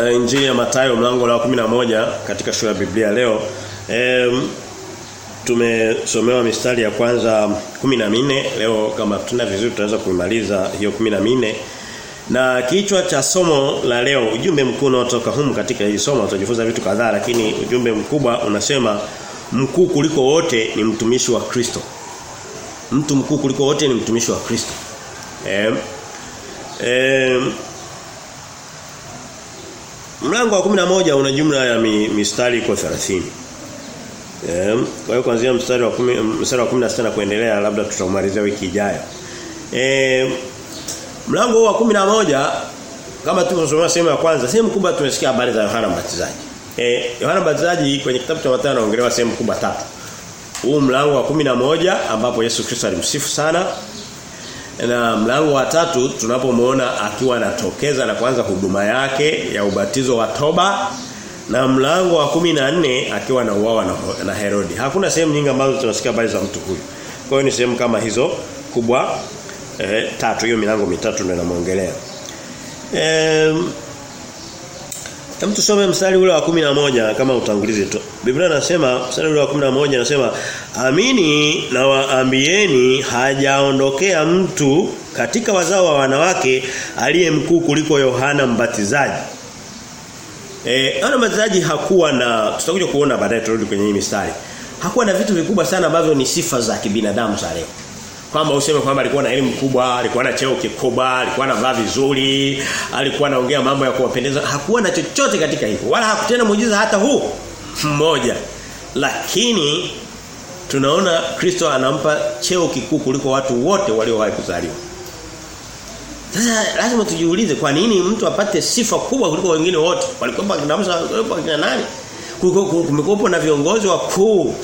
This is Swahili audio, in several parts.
uh, Injili ya Mathayo mlango wa 11 katika shule ya Biblia leo. Um, tumesomewa mistari ya kwanza 14 leo kama tuna vizuri tunaweza kuimaliza hiyo 14 na kichwa cha somo la leo ujumbe mkuu unaotoka humu katika hili somo tutajifunza vitu kadhaa lakini ujumbe mkubwa unasema mkuu kuliko wote ni mtumishi wa Kristo. Mtu mkuu kuliko wote ni mtumishi wa Kristo. Eh eh Mlango wa 11 una jumla ya mi, mistari iko 30. Eh, kwa hiyo kuanzia mstari wa 10 mstari wa 16 na kuendelea labda tutamalizia wiki ijayo. Eh mlango wa 11 kama tulivyosoma sehemu ya kwanza, sehemu kubwa tumesikia habari za Yohana Mbatizaji. Eh Yohana Mbatizaji kwenye kitabu cha Mathayo anaongelewa sehemu kubwa tatu. Huu mlango wa 11 ambapo Yesu Kristo alimsifu sana na mlango wa tatu tunapomuona akiwa anatokeza na kuanza huduma yake ya ubatizo wa toba na mlango wa kumi na nne akiwa na uawa na, na Herodi. Hakuna sehemu nyingi ambazo tunasikia habari za mtu huyu. Kwa hiyo ni sehemu kama hizo kubwa eh, tatu hiyo milango mitatu ndio namuongelea. Eh Hem tusome mstari ule wa moja kama utangulizi tu. Biblia inasema mstari ule wa moja inasema amini na waambieni hajaondokea mtu katika wazao wa wanawake aliye mkuu kuliko Yohana Mbatizaji. Eh Yohana Mbatizaji hakuwa na tutakuja kuona baadaye turudi kwenye hii mistari. Hakuwa na vitu vikubwa sana ambavyo ni sifa za kibinadamu za leo kwamba useme kwamba alikuwa na elimu kubwa, alikuwa na cheo kikubwa, alikuwa anavaa vizuri, alikuwa anaongea mambo ya kuwapendeza, hakuwa na chochote katika hivyo. Wala hakutenda muujiza hata huu mmoja. Lakini tunaona Kristo anampa cheo kikuu kuliko watu wote waliowahi kuzaliwa. Sasa lazima tujiulize kwa nini mtu apate sifa kubwa kuliko wengine wote? Walikuwa kinamsa kina nani? Kumekuwa na viongozi wakuu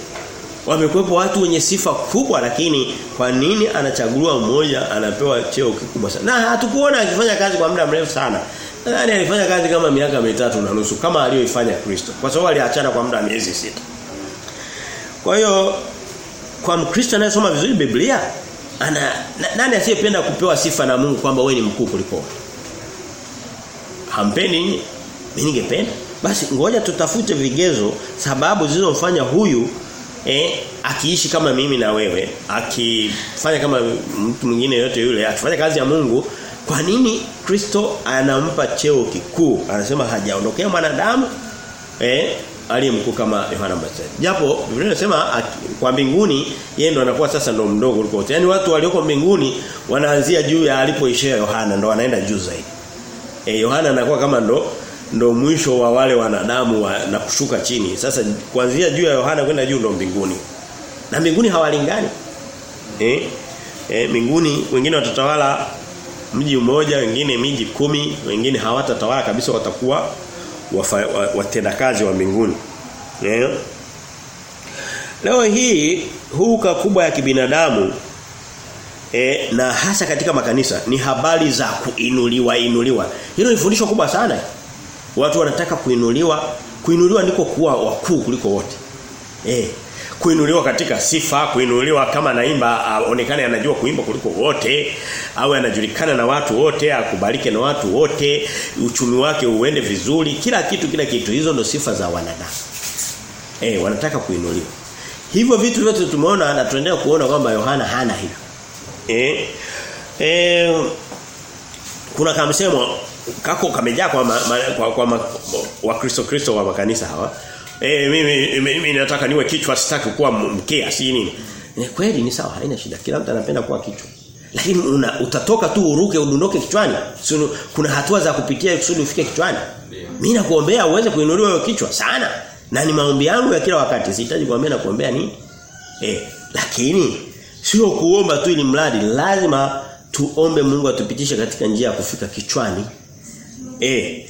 wamekuwepo watu wenye sifa kubwa lakini kwa nini anachaguliwa mmoja anapewa cheo kikubwa sana? Na hatukuona akifanya kazi kwa muda mrefu sana. Nadhani alifanya kazi kama miaka mitatu na nusu kama aliyoifanya Kristo kwa sababu aliachana kwa muda miezi sita. Kwa hiyo kwa Mkristo anayesoma vizuri Biblia ana na, nani asiyependa kupewa sifa na Mungu kwamba wewe ni mkuu kuliko hampendi nini mimi ningependa. Basi ngoja tutafute vigezo sababu zilizomfanya huyu eh akiishi kama mimi na wewe akifanya kama mtu mwingine yote yule akifanya kazi ya Mungu kwa nini Kristo anampa cheo kikuu? Anasema hajaondokea mwanadamu eh aliye mkuu kama Yohana Mbatizaji. Japo Biblia inasema kwa mbinguni yeye ndo anakuwa sasa ndo mdogo kuliko wote. Yani watu walioko mbinguni wanaanzia juu ya alipoishia Yohana ndo wanaenda juu zaidi. Eh Yohana anakuwa kama ndo ndo mwisho wa wale wanadamu wa, na kushuka chini. Sasa kuanzia juu ya Yohana kwenda juu ndo mbinguni. Na mbinguni hawalingani. Eh? Eh mbinguni wengine watatawala mji mmoja, wengine miji kumi, wengine hawatatawala kabisa watakuwa watendakazi wa mbinguni. Eh? Leo hii huka kubwa ya kibinadamu e, na hasa katika makanisa ni habari za kuinuliwa inuliwa. Hilo ni fundisho kubwa sana. Watu wanataka kuinuliwa, kuinuliwa ndiko kuwa wakuu kuliko wote. Eh, kuinuliwa katika sifa, kuinuliwa kama naimba aonekane anajua kuimba kuliko wote, au anajulikana na watu wote, akubalike na watu wote, uchumi wake uende vizuri, kila kitu kila kitu. Hizo ndo sifa za wanadamu. Eh, wanataka kuinuliwa. Hivyo vitu vyote tumeona na tunaendelea kuona kwamba Yohana hana hivyo. Eh, eh kuna kamsemo kako kamejaa kwa, ma, ma, kwa, kwa ma, wa Kristo Kristo wa makanisa hawa. Eh mimi, mimi nataka niwe kichwa sitaki kuwa mkia si nini. Ni kweli ni sawa haina shida. Kila mtu anapenda kuwa kichwa. Lakini una, utatoka tu uruke udondoke kichwani. Sio kuna hatua za kupitia kusudi ufike kichwani. Mimi nakuombea uweze kuinuliwa hiyo kichwa sana. Na ni maombi yangu ya kila wakati. Sihitaji kuambia na kuombea nini? Eh, lakini sio kuomba tu ili mradi lazima tuombe Mungu atupitishe katika njia ya kufika kichwani Eh.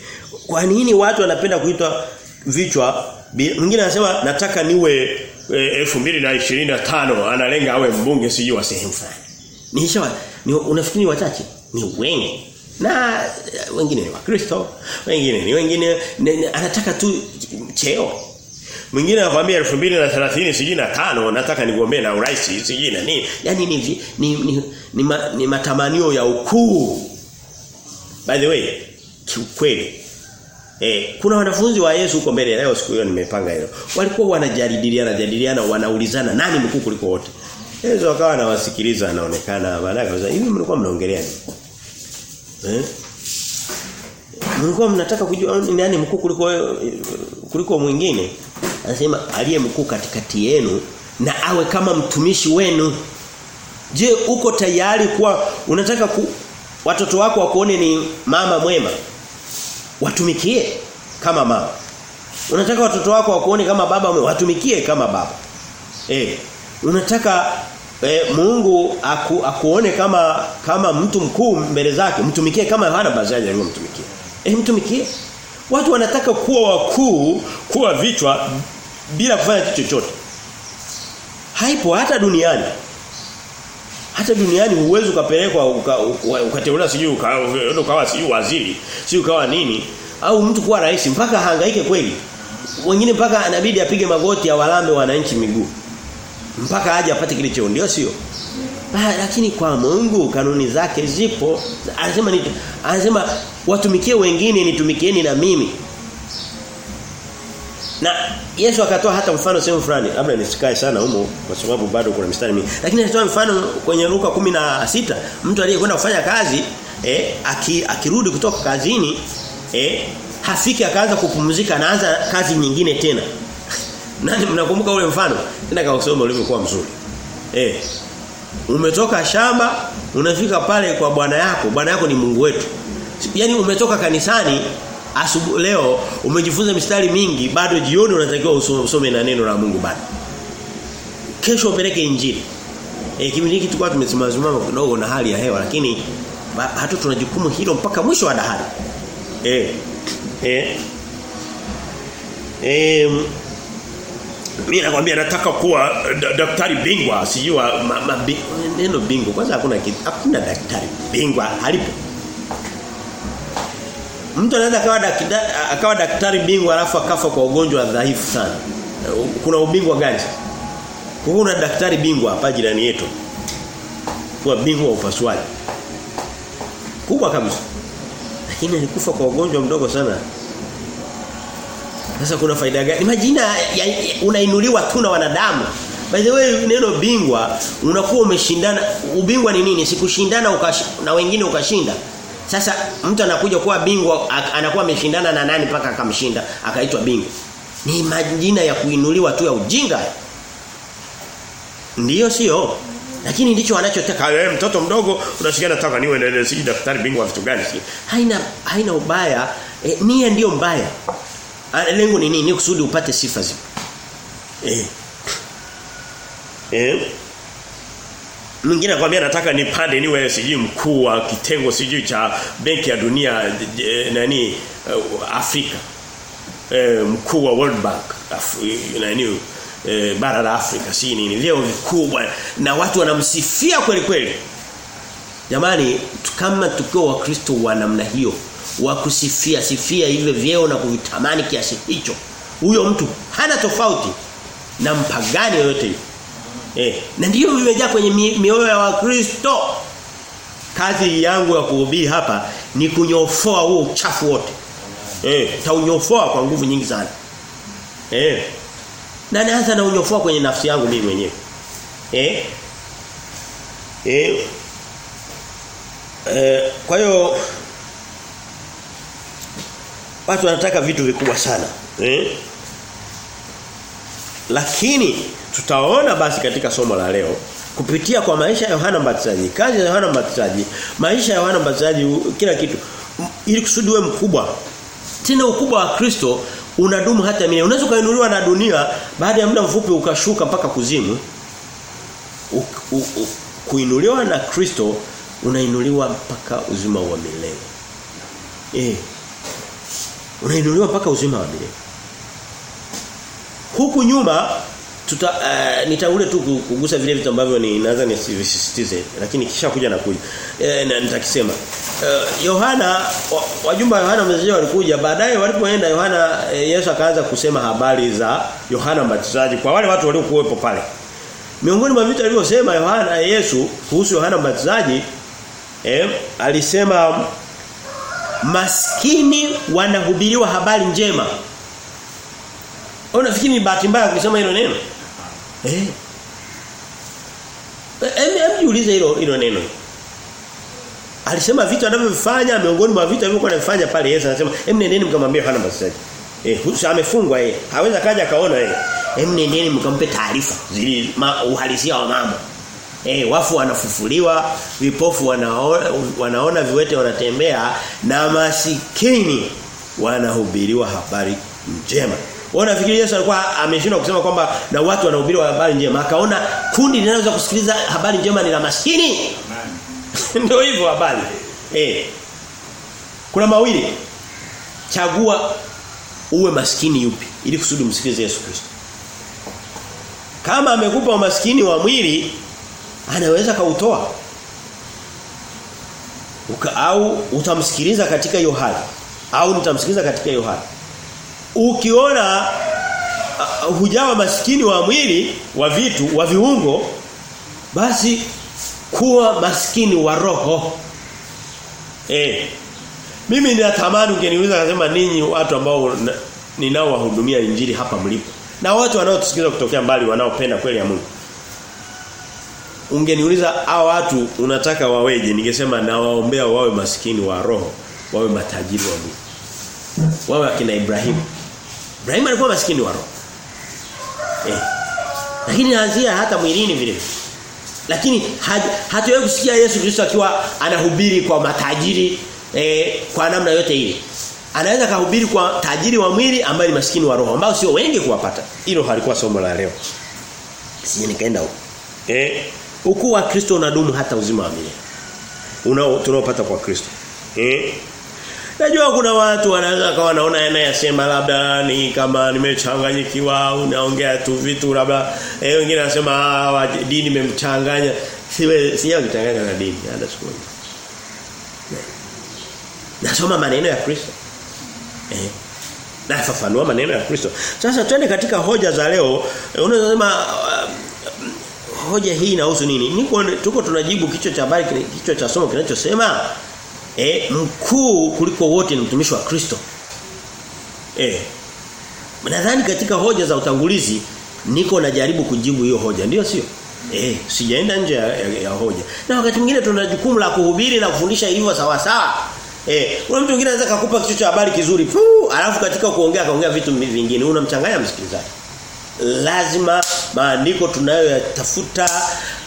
Kwa nini watu wanapenda kuitwa vichwa? Mwingine anasema nataka niwe e, 2025 analenga awe mbunge sijui wa sehemu fulani. Ni hisha ni unafikiri wachache? Ni wengi. Na wengine ni wakristo, wengine ni wengine ne, ne, anataka tu cheo. Mwingine anakuambia 2030 sijui na tano nataka nigombee na urais sijui na nini. Yaani ni ni ni, ni, ni, ma, ni matamanio ya ukuu. By the way, kiukweli Eh, kuna wanafunzi wa Yesu huko mbele leo siku hiyo nimepanga hilo. Walikuwa wanajadiliana jadiliana wanaulizana nani mkuu kuliko wote. Yesu akawa anawasikiliza anaonekana baadaye akasema hivi mlikuwa mnaongelea nini? Eh? Mlikuwa mnataka kujua ni nani mkuu kuliko kuliko mwingine? Anasema aliye mkuu katikati yenu na awe kama mtumishi wenu. Je, uko tayari kuwa unataka ku, watoto wako wakuone ni mama mwema? Watumikie kama mama. Unataka watoto wako wakuone kama baba? Watumikie kama baba. Eh, unataka e, Mungu aku, akuone kama kama mtu mkuu mbele zake, mtumikie kama Yohana Mbatizaji alivyomtumikia. Eh mtumikie. Watu wanataka kuwa wakuu, kuwa vichwa bila kufanya kitu chochote. Haipo hata duniani. Hata duniani huwezi ukapelekwa ukateuliwa uka, sijui ukawa uka, sijui waziri, sijui ukawa nini au mtu kuwa rais mpaka hangaike kweli. Wengine mpaka anabidi apige magoti ya walambe wananchi miguu. Mpaka aje apate kile cheo ndio sio? Lakini kwa Mungu kanuni zake zipo. Anasema anasema watumikie wengine nitumikieni na mimi. Na Yesu akatoa hata mfano sehemu fulani. Labda nisikae sana humo kwa sababu bado kuna mistari mingi. Lakini alitoa mfano kwenye Luka 16, mtu aliyekwenda kufanya kazi eh aki, akirudi kutoka kazini eh hafiki akaanza kupumzika anaanza kazi nyingine tena. Nani mnakumbuka ule mfano? Nenda kausoma ulivyokuwa mzuri. Eh. Umetoka shamba, unafika pale kwa bwana yako. Bwana yako ni Mungu wetu. Yaani umetoka kanisani asubu leo umejifunza mistari mingi bado jioni unatakiwa usome na neno la Mungu bado. Kesho upeleke injili. Eh kipindi hiki tulikuwa tumesimama kidogo na hali ya hewa lakini hata tuna jukumu hilo mpaka mwisho wa dahari. Eh. Eh. Eh mimi nakwambia nataka kuwa daktari bingwa sijua neno bingwa kwanza hakuna hakuna daktari bingwa halipo mtu anaweza akawa daktari akawa daktari bingwa alafu akafa kwa ugonjwa dhaifu sana kuna ubingwa gani kuna daktari bingwa hapa jirani yetu kwa bingwa wa upasuaji kubwa kabisa lakini alikufa kwa ugonjwa mdogo sana sasa kuna faida gani? Majina unainuliwa tu na wanadamu. By the way neno bingwa unakuwa umeshindana ubingwa ni nini? Sikushindana na wengine ukashinda. Sasa mtu anakuja kuwa bingwa anakuwa ameshindana na nani mpaka akamshinda akaitwa bingwa. Ni majina ya kuinuliwa tu ya ujinga. Ndiyo sio? Lakini ndicho wanachotaka wewe mtoto mdogo unasikia nataka niwe ndio si daktari bingwa vitu gani si. Haina haina ubaya. E, nia ndiyo mbaya. Lengo ni nini? Ni kusudi upate sifa zipo. Eh. Eh. Mwingine anakuambia nataka nipande niwe sijui mkuu wa kitengo sijui cha benki ya dunia e, nani uh, Afrika. e, mkuu wa World Bank Af, nani e, bara la Afrika si nini leo vikubwa na watu wanamsifia kweli kweli. Jamani kama tukio wa Kristo wa namna hiyo wa kusifia sifia hivyo vyeo na kuvitamani kiasi hicho. Huyo mtu hana tofauti na mpagani yoyote yule. Eh, na ndio vimejaa kwenye mioyo ya Wakristo. Kazi yangu ya kuhubiri hapa ni kunyofoa huo uchafu wote. Eh, taunyofoa kwa nguvu nyingi sana. Eh. Na naanza na unyofoa kwenye nafsi yangu mimi mwenyewe. Eh? Eh. Eh, kwa hiyo watu wanataka vitu vikubwa sana. Eh? Lakini tutaona basi katika somo la leo kupitia kwa maisha ya Yohana Mbatizaji, kazi ya Yohana Mbatizaji, maisha ya Yohana Mbatizaji kila kitu ili kusudi wewe mkubwa. Tena ukubwa wa Kristo unadumu hata milele. Unaweza kuinuliwa na dunia baada ya muda mfupi ukashuka mpaka kuzimu. U, u, u, kuinuliwa na Kristo unainuliwa mpaka uzima wa milele. Eh. Unainuliwa mpaka uzima wa milele. Huku nyuma tuta uh, nitaule tu kugusa vile vitu ambavyo ni naweza nisisitize lakini kisha kuja na kuja e, na nitakisema uh, wajumba wa Yohana mzee walikuja baadaye walipoenda Yohana e, Yesu akaanza kusema habari za Yohana Mbatizaji kwa wale watu waliokuwepo pale miongoni mwa vitu alivyosema Yohana Yesu kuhusu Yohana Mbatizaji eh, alisema maskini wanahubiriwa habari njema. Unafikiri ni bahati mbaya kusema hilo neno? Eh. Hem jiulize hilo hilo neno. Alisema vitu anavyofanya miongoni mwa vitu alivyokuwa anafanya pale Yesu anasema hem nendeni mkamwambie Yohana Mbatizaji. Eh huyu amefungwa yeye. Haweza kaja kaona yeye. Hem nendeni mkampe taarifa zili uhalisia wa mambo. Eh wafu wanafufuliwa, vipofu wanaona, wanaona viwete wanatembea na masikini wanahubiriwa habari njema. Wanafikiri Yesu alikuwa ameshindwa kusema kwamba na watu wanahubiri habari njema. Akaona kundi linaloweza kusikiliza habari njema ni la maskini. Ndio hivyo habari. Eh. Kuna mawili. Chagua uwe maskini yupi ili kusudi msikilize Yesu Kristo. Kama amekupa umaskini wa mwili anaweza kautoa. Uka, au utamsikiliza katika hiyo hali au nitamsikiliza katika hiyo hali. Ukiona uh, hujawa maskini wa mwili, wa vitu, wa viungo basi kuwa maskini wa roho. Eh. Mimi ninatamani ungeniuliza akasema ninyi watu ambao ninaowahudumia injili hapa mlipo. Na watu wanaotusikiliza kutokea mbali wanaopenda kweli ya Mungu. Ungeniuliza hao watu unataka waweje? Ningesema nawaombea wawe maskini wa roho, wawe matajiri wa Mungu. Wawe akina Ibrahimu. Ibrahim alikuwa maskini wa roho. Eh. Lakini anzia hata mwilini vile. Lakini hatuwezi kusikia Yesu Kristo akiwa anahubiri kwa matajiri eh, kwa namna yote ile. Anaweza kahubiri kwa tajiri wa mwili ambaye ni maskini wa roho ambao sio wengi kuwapata. Hilo halikuwa somo la leo. Sije nikaenda huko. Eh, ukuu wa Kristo unadumu hata uzima wa milele. Unao tunaopata kwa Kristo. Eh? Najua kuna watu wanaweza kawa naona yanayasema labda ni kama nimechanganyikiwa au naongea tu vitu labda eh wengine wanasema ah dini imemchanganya. Siwe siyo kitanganya na dini hata siku moja. Nasoma maneno ya Kristo. Eh. Nafafanua maneno ya Kristo. Sasa twende katika hoja za leo. Unasema uh, hoja hii inahusu nini? Niko tuko tunajibu kichwa cha habari kichwa cha somo kinachosema eh mkuu kuliko wote ni mtumishi wa Kristo. Eh. Nadhani katika hoja za utangulizi niko najaribu kujibu hiyo hoja, ndio sio? Eh, sijaenda nje ya, ya, ya hoja. Na wakati mwingine tuna jukumu la kuhubiri na kufundisha ilivyo sawa sawa. Eh, kuna mtu mwingine anaweza kukupa kichwa cha habari kizuri, fuu, alafu katika kuongea kaongea vitu vingine, unamchanganya msikilizaji. Lazima maandiko tunayoyatafuta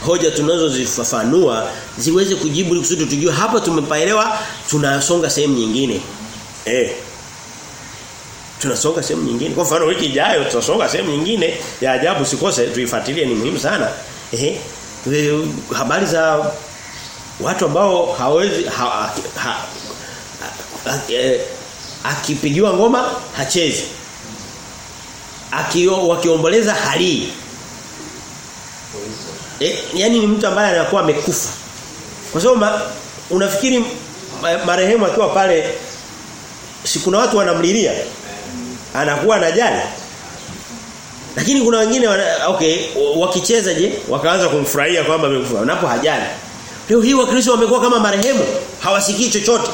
hoja tunazozifafanua ziweze kujibu kusudi tujue hapa tumepaelewa tunasonga sehemu nyingine. Eh. Tunasonga sehemu nyingine. Kwa mfano wiki ijayo tutasonga sehemu nyingine ya ajabu sikose tuifuatilie ni muhimu sana. Eh. Habari za watu ambao hawezi ha, ha, ha, ha, eh, akipigiwa ngoma hachezi. Akio wakiomboleza halii. E, yani ni mtu ambaye anakuwa amekufa. Kwa sababu unafikiri marehemu akiwa pale si kuna watu wanamlilia? Anakuwa anajali. Lakini kuna wengine wana, okay wakicheza je wakaanza kumfurahia kwamba amekufa unapo hajali. Leo hii wakristo wamekuwa kama marehemu hawasikii chochote.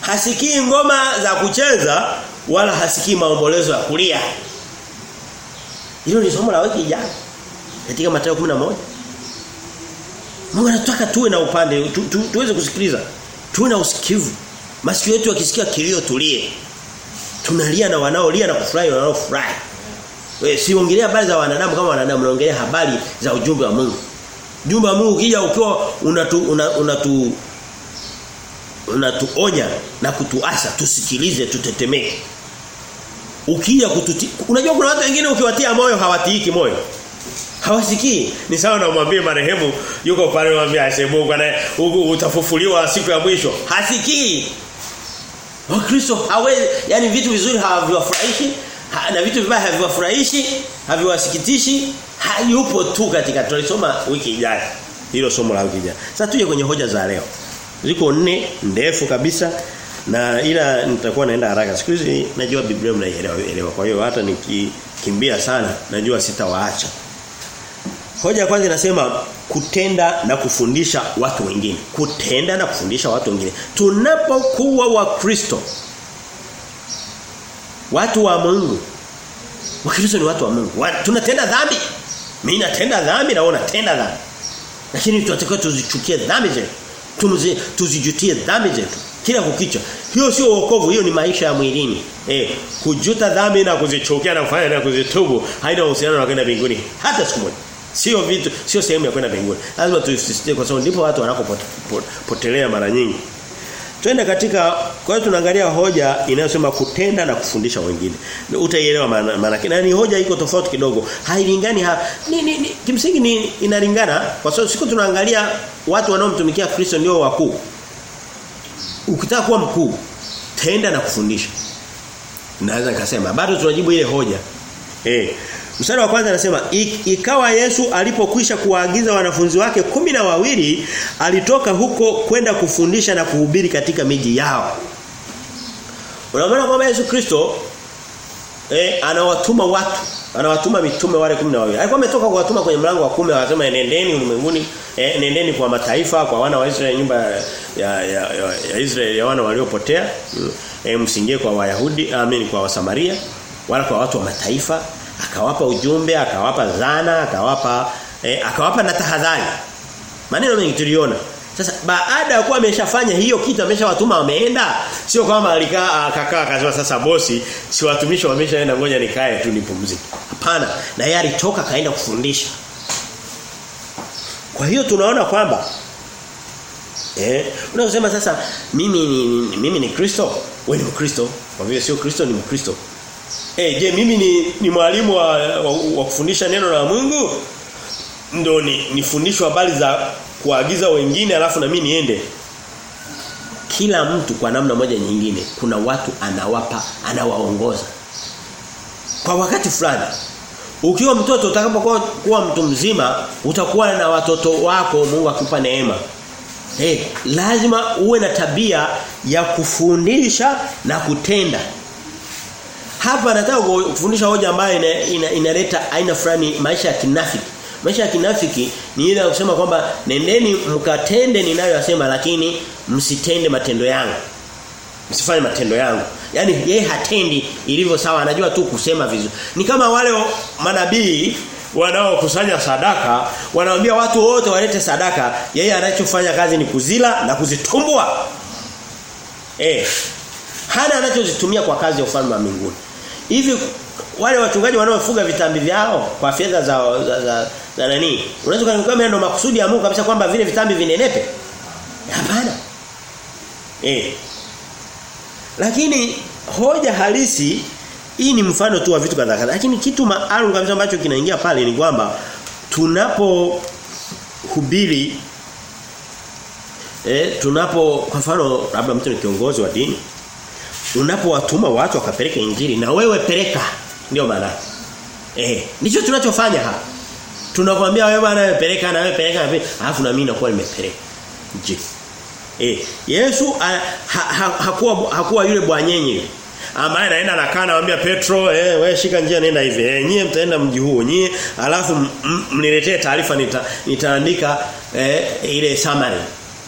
Hasikii ngoma za kucheza wala hasikii maombolezo ya kulia. Hilo ni somo la wiki ijayo katika Mathayo 11 Mungu anataka tuwe na upande tu, tu, tuweze kusikiliza tuwe na usikivu. Masikio yetu yakisikia kilio tulie. Tunalia na wanaolia na kufurahi na wanaofurahi. Wewe siongelea habari za wanadamu kama wanadamu naongelea habari za ujumbe wa Mungu. Ujumbe wa Mungu ukija ukiwa unatu una, unatu unatuonya na kutuasa tusikilize tutetemeke. Ukija kututi unajua kuna watu wengine ukiwatia moyo hawatiiki moyo hawasikii. Ni sawa na umwambie marehemu yuko pale umwambie ashe Mungu na utafufuliwa siku ya mwisho. Hasikii. Wakristo hawezi yani vitu vizuri haviwafurahishi ha, na vitu vibaya haviwafurahishi haviwasikitishi hayupo tu katika tulisoma wiki ijayo. Hilo somo la wiki ijayo. Sasa tuje kwenye hoja za leo. Ziko nne ndefu kabisa na ila nitakuwa naenda haraka. Siku hizi najua Biblia mnaielewa elewa. Kwa hiyo hata nikikimbia sana najua sitawaacha Hoja ya kwanza inasema kutenda na kufundisha watu wengine. Kutenda na kufundisha watu wengine. Tunapokuwa wakristo watu wa Mungu. Wakristo ni watu wa Mungu. Wa, tunatenda dhambi. Mimi natenda dhambi na wewe unatenda dhambi. Lakini tunatakiwa tuzichukie dhambi zetu. Tumzi, tuzijutie dhambi zetu kila kukicha. Hiyo sio wokovu, hiyo ni maisha ya mwilini. Eh, kujuta dhambi na kuzichukia na kufanya na kuzitubu haina uhusiano na kwenda mbinguni hata siku moja. Sio vitu, sio sehemu ya kwenda mbinguni. Lazima tusisitize kwa sababu ndipo watu wanakopotelea mara nyingi. Twende katika kwa hiyo tunaangalia hoja inayosema kutenda na kufundisha wengine. Utaielewa maana maana na ni hoja iko tofauti kidogo. Hailingani ha, ni, ni, ni kimsingi ni inalingana kwa sababu siku tunaangalia watu wanaomtumikia Kristo ndio wakuu. Ukitaka kuwa mkuu tenda na kufundisha. Naweza nikasema bado tunajibu ile hoja. Eh Mstari wa kwanza anasema ikawa Yesu alipokwisha kuwaagiza wanafunzi wake kumi na wawili alitoka huko kwenda kufundisha na kuhubiri katika miji yao. Unaona kwamba Yesu Kristo eh anawatuma watu, anawatuma mitume wale kumi na wawili. Alikuwa ametoka kuwatuma kwenye mlango wa kumi akasema nendeni ulimwenguni, eh, nendeni kwa mataifa, kwa wana wa Israeli nyumba ya ya, ya, ya Israeli ya wana waliopotea. Eh, msingie kwa Wayahudi, amini kwa Wasamaria, wala kwa watu wa mataifa akawapa ujumbe akawapa dhana akawapa eh, akawapa na tahadhari. Maneno mengi tuliona. Sasa baada ya kuwa ameshafanya hiyo kitu ameshawatuma wameenda sio kwamba alikaa akakaa akasema sasa bosi si watumishi wameshaenda ngoja nikae tu nipumzike. Hapana na yeye alitoka kaenda kufundisha. Kwa hiyo tunaona kwamba eh unasema sasa mimi ni, mimi ni Kristo? Wewe ni Mkristo. Kwa vile sio Kristo ni Mkristo Eh je mimi ni, ni mwalimu wa, wa, wa kufundisha neno la Mungu? Ndio ni nifundishwe habari za kuagiza wengine alafu na mimi niende. Kila mtu kwa namna moja nyingine kuna watu anawapa anawaongoza. Kwa wakati fulani ukiwa mtoto utakapokuwa kuwa mtu mzima utakuwa na watoto wako Mungu akupa neema. Eh, Hey, lazima uwe na tabia ya kufundisha na kutenda. Hapa nataka kufundisha hoja ambayo inaleta ina, ina aina fulani maisha ya kinafiki. Maisha ya kinafiki ni ile ya kusema kwamba nendeni mkatende ninayoyasema lakini msitende matendo yangu. Msifanye matendo yangu. Yaani yeye hatendi ilivyo sawa anajua tu kusema vizuri. Ni kama wale manabii wanaokusanya sadaka wanaambia watu wote walete sadaka yeye anachofanya kazi ni kuzila na kuzitumbua. Eh. Hana anachozitumia kwa kazi ya ufalme wa mbinguni. Hivi wale wachungaji wanaofuga vitambi vyao kwa fedha za za, za, za nani? Unaweza kuniambia ndio makusudi ya Mungu kabisa kwamba vile vitambi vinenepe? Hapana. Eh. Lakini hoja halisi hii ni mfano tu wa vitu kadhaa kadhaa. Lakini kitu maalum kabisa ambacho kinaingia pale ni kwamba tunapo hubiri eh tunapo kwa mfano labda mtu ni kiongozi wa dini unapowatuma watu wakapeleke injili na wewe peleka. Ndio maana. Eh ndicho tunachofanya hapa. Tunakwambia wewe bwana peleka na wewe peleka alafu na mimi nakuwa nimepeleka. Je. eh Yesu ha, ha, hakuwa hakuwa yule bwanyenye. Ambaye anaenda nakaa anamwambia Petro eh wewe shika njia nenda hivi. Eh nyie mtaenda mji huo nyie. Alafu mniletee taarifa nita, nitaandika eh, ile summary.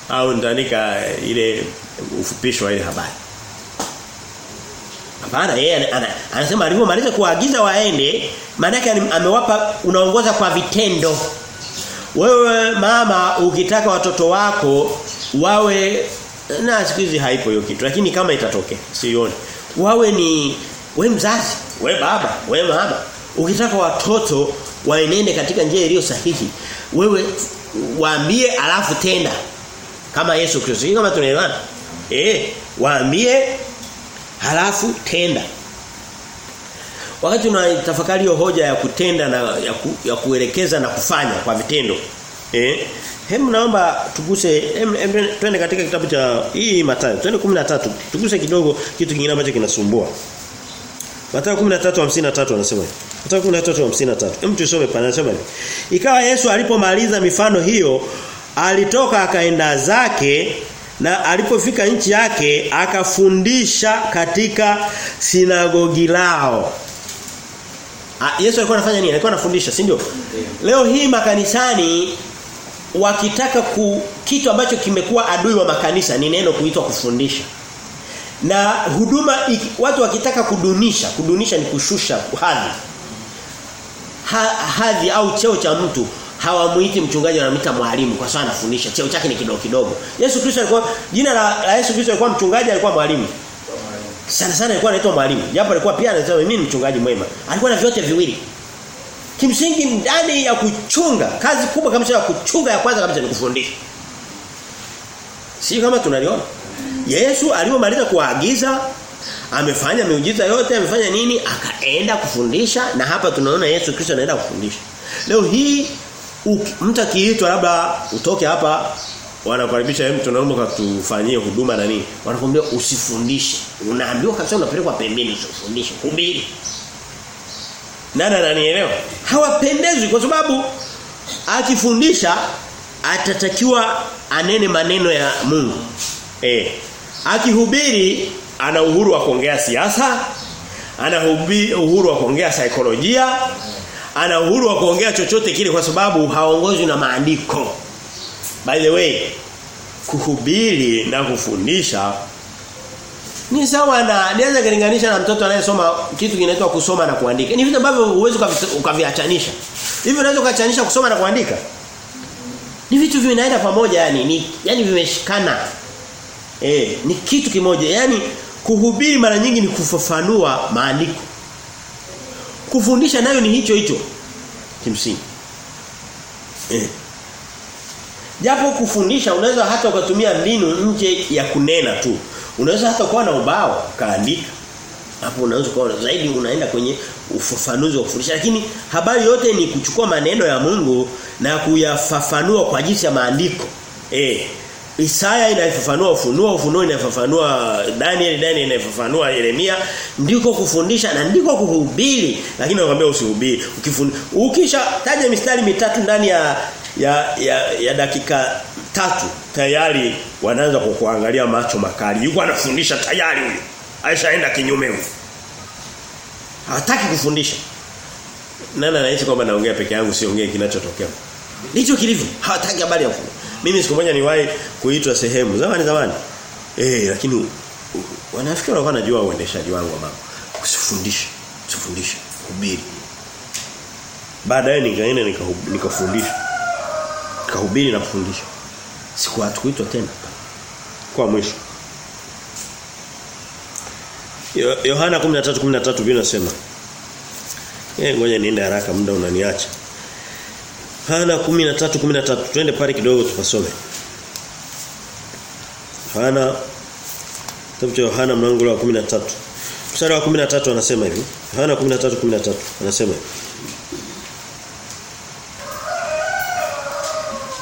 Au nitaandika ile ufupisho wa ile habari Hapana yeye anasema alivyomaliza kuagiza waende maana yake amewapa unaongoza kwa vitendo. Wewe mama ukitaka watoto wako wawe na siku hizi haipo hiyo kitu lakini kama itatokea sioni. Wawe ni we mzazi, we baba, we mama. Ukitaka watoto waenende katika njia iliyo sahihi, wewe waambie alafu tenda. Kama Yesu Kristo. Kama tunaelewana. Eh, waambie halafu tenda. Wakati unatafakari hiyo hoja ya kutenda na ya, ku, ya kuelekeza na kufanya kwa vitendo. Eh? Hem naomba tuguse hem, hem twende katika kitabu cha hii Mathayo. Twende 13. Tuguse kidogo kitu kingine ambacho kinasumbua. Mathayo 13:53 anasema hivi. Mathayo 13:53. Hem tusome pana anasema. Ikawa Yesu alipomaliza mifano hiyo alitoka akaenda zake na alipofika nchi yake akafundisha katika sinagogi lao. Yesu alikuwa anafanya nini? Alikuwa anafundisha, si ndio? Leo hii makanisani wakitaka ku kitu ambacho kimekuwa adui wa makanisa ni neno kuitwa kufundisha. Na huduma watu wakitaka kudunisha, kudunisha ni kushusha hadhi. Ha, hadhi au cheo cha mtu hawamuiti mchungaji wanamuita mwalimu kwa sababu anafundisha cheo chake ni kidogo kidogo. Yesu Kristo alikuwa jina la, la Yesu Kristo alikuwa mchungaji alikuwa mwalimu. Sana sana alikuwa anaitwa mwalimu. Japo alikuwa pia anaitwa mimi ni mchungaji mwema. Alikuwa na vyote viwili. Kimsingi ndani ya kuchunga, kazi kubwa kabisa ya kuchunga ya kwanza kabisa ni kufundisha. Si kama tunaliona. Yesu alipomaliza kuagiza amefanya miujiza yote, amefanya nini? Akaenda kufundisha na hapa tunaona Yesu Kristo anaenda kufundisha. Leo hii mtu akiitwa labda utoke hapa wanakaribisha hem tunaomba katufanyie huduma na nini. Wanakuambia usifundishe. Unaambiwa kabisa unapelekwa pembeni usifundishe hubiri. Nani ananielewa? Hawapendezwi kwa sababu akifundisha atatakiwa anene maneno ya Mungu. Eh akihubiri ana uhuru wa kuongea siasa ana uhuru wa kuongea saikolojia ana uhuru wa kuongea chochote kile kwa sababu haongozwi na maandiko By the way, kuhubiri na kufundisha ni sawa na nianza kulinganisha na mtoto anayesoma kitu kinaitwa kusoma na kuandika. Ni vitu ambavyo huwezi ukaviachanisha. Hivi unaweza ukachanisha kusoma na kuandika? Ni vitu vinaenda pamoja yani, ni yani vimeshikana. Eh, ni kitu kimoja. Yani kuhubiri mara nyingi ni kufafanua maandiko. Kufundisha nayo ni hicho hicho. Kimsingi. Eh. Japo kufundisha unaweza hata ukatumia mbinu nje ya kunena tu. Unaweza hata kuwa na ubao kaandika. Hapo unaweza kuwa zaidi unaenda kwenye ufafanuzi wa kufundisha lakini habari yote ni kuchukua maneno ya Mungu na kuyafafanua kwa jinsi ya maandiko. Eh Isaya inaifafanua ufunuo, ufunuo inaifafanua Daniel, Daniel inaifafanua Yeremia, ndiko kufundisha na ndiko kuhubiri, lakini nakwambia usihubiri. Ukisha taja mistari mitatu ndani ya ya, ya ya dakika tatu tayari wanaanza kukuangalia macho makali. Yuko anafundisha tayari huyo. Aishaenda kinyume huyo. Hataki kufundisha. Nani anahisi kwamba naongea peke yangu siongee kinachotokea. Ndicho kilivyo. Hawataki habari ya kufundisha. Mimi siku moja niwahi kuitwa sehemu zamani zamani. Eh lakini wanafikiri wanakuwa wanajua uendeshaji wangu mama. Kusifundisha, kusifundisha, kuhubiri. hubiri. Baadaye nikaenda nikafundisha. Nikahubiri na kufundisha. Siku watu kuitwa tena. Kwa mwisho. Yohana 13:13 vile nasema. Eh ngoja niende haraka muda unaniacha. Yohana 13:13 twende pale kidogo tukasome. Hana Kitabu Yohana mlango wa 13. Mstari wa 13 anasema hivi. Yohana 13:13 anasema hivi.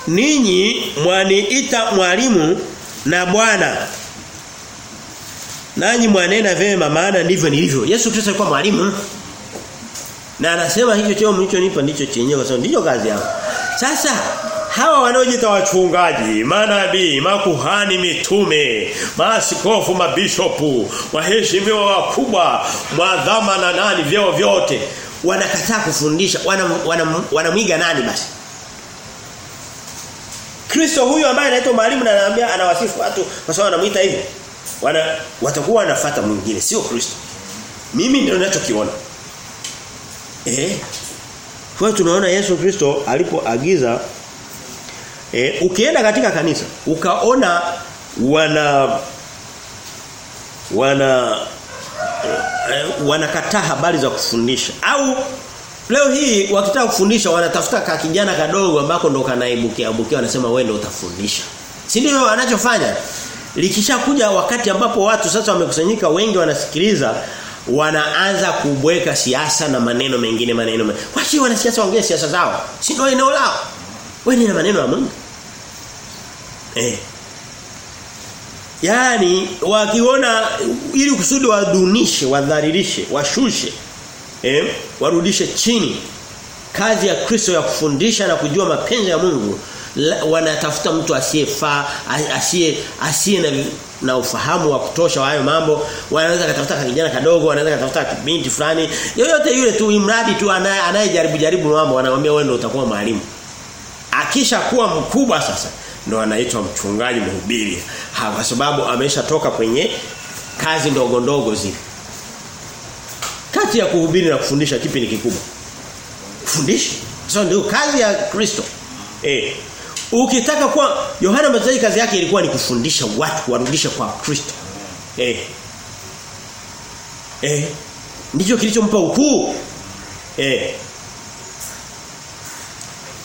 Ninyi mwaniita mwalimu na bwana. Nanyi mwanena vema maana ndivyo nilivyo. Yesu Kristo alikuwa mwalimu. Na anasema hicho cheo mlichonipa ndicho chenyewe kwa sababu ndicho kazi yangu. Sasa hawa wanaojiita wachungaji, manabii, makuhani, mitume, maaskofu, mabishopu, waheshimiwa wakubwa, mwadhama na nani vyao vyote wanakataa kufundisha, wanamwiga wana, wana, wana nani basi? Kristo huyu ambaye anaitwa mwalimu na anaambia anawasifu watu kwa sababu anamuita hivyo. Wana watakuwa wanafuata mwingine sio Kristo. Mimi ndio ninachokiona. Eh? Kwa tunaona Yesu Kristo alipoagiza eh ukienda katika kanisa ukaona wana wana eh, wanakataa habari za kufundisha. Au leo hii wakitaka kufundisha wanatafuta ka kijana kadogo ambako ndo kanaibukia abukia wanasema wewe ndo utafundisha. Si ndio wanachofanya likishakuja wakati ambapo watu sasa wamekusanyika wengi wanasikiliza wanaanza kubweka siasa na maneno mengine maneno siasa wanasiasa waongee siasa zao. Si ndio eneo lao. Wewe ni maneno ya Mungu. Eh. Yaani wakiona ili kusudi wadunishe, wadhalilishe, washushe. Eh, warudishe chini kazi ya Kristo ya kufundisha na kujua mapenzi ya Mungu wanatafuta mtu asiyefaa asiye asiye na na ufahamu wa kutosha wa hayo mambo. Wanaweza katafuta kijana kadogo wanaweza katafuta binti fulani. Yoyote yule tu imradi tu anayejaribu jaribu mambo wanamwambia wewe ndio utakuwa mwalimu. Akisha kuwa mkubwa sasa ndo anaitwa mchungaji mhubiri. Kwa sababu ameshatoka kwenye kazi ndogo ndogo zile. Kati ya kuhubiri na kufundisha kipi ni kikubwa? Kufundisha. Sio ndio kazi ya Kristo. Eh ukitaka kuwa Yohana Mbatizaji kazi yake ilikuwa ni kufundisha watu kuwarudisha kwa Kristo. Eh. Eh. Ndicho kilichompa ukuu. Eh.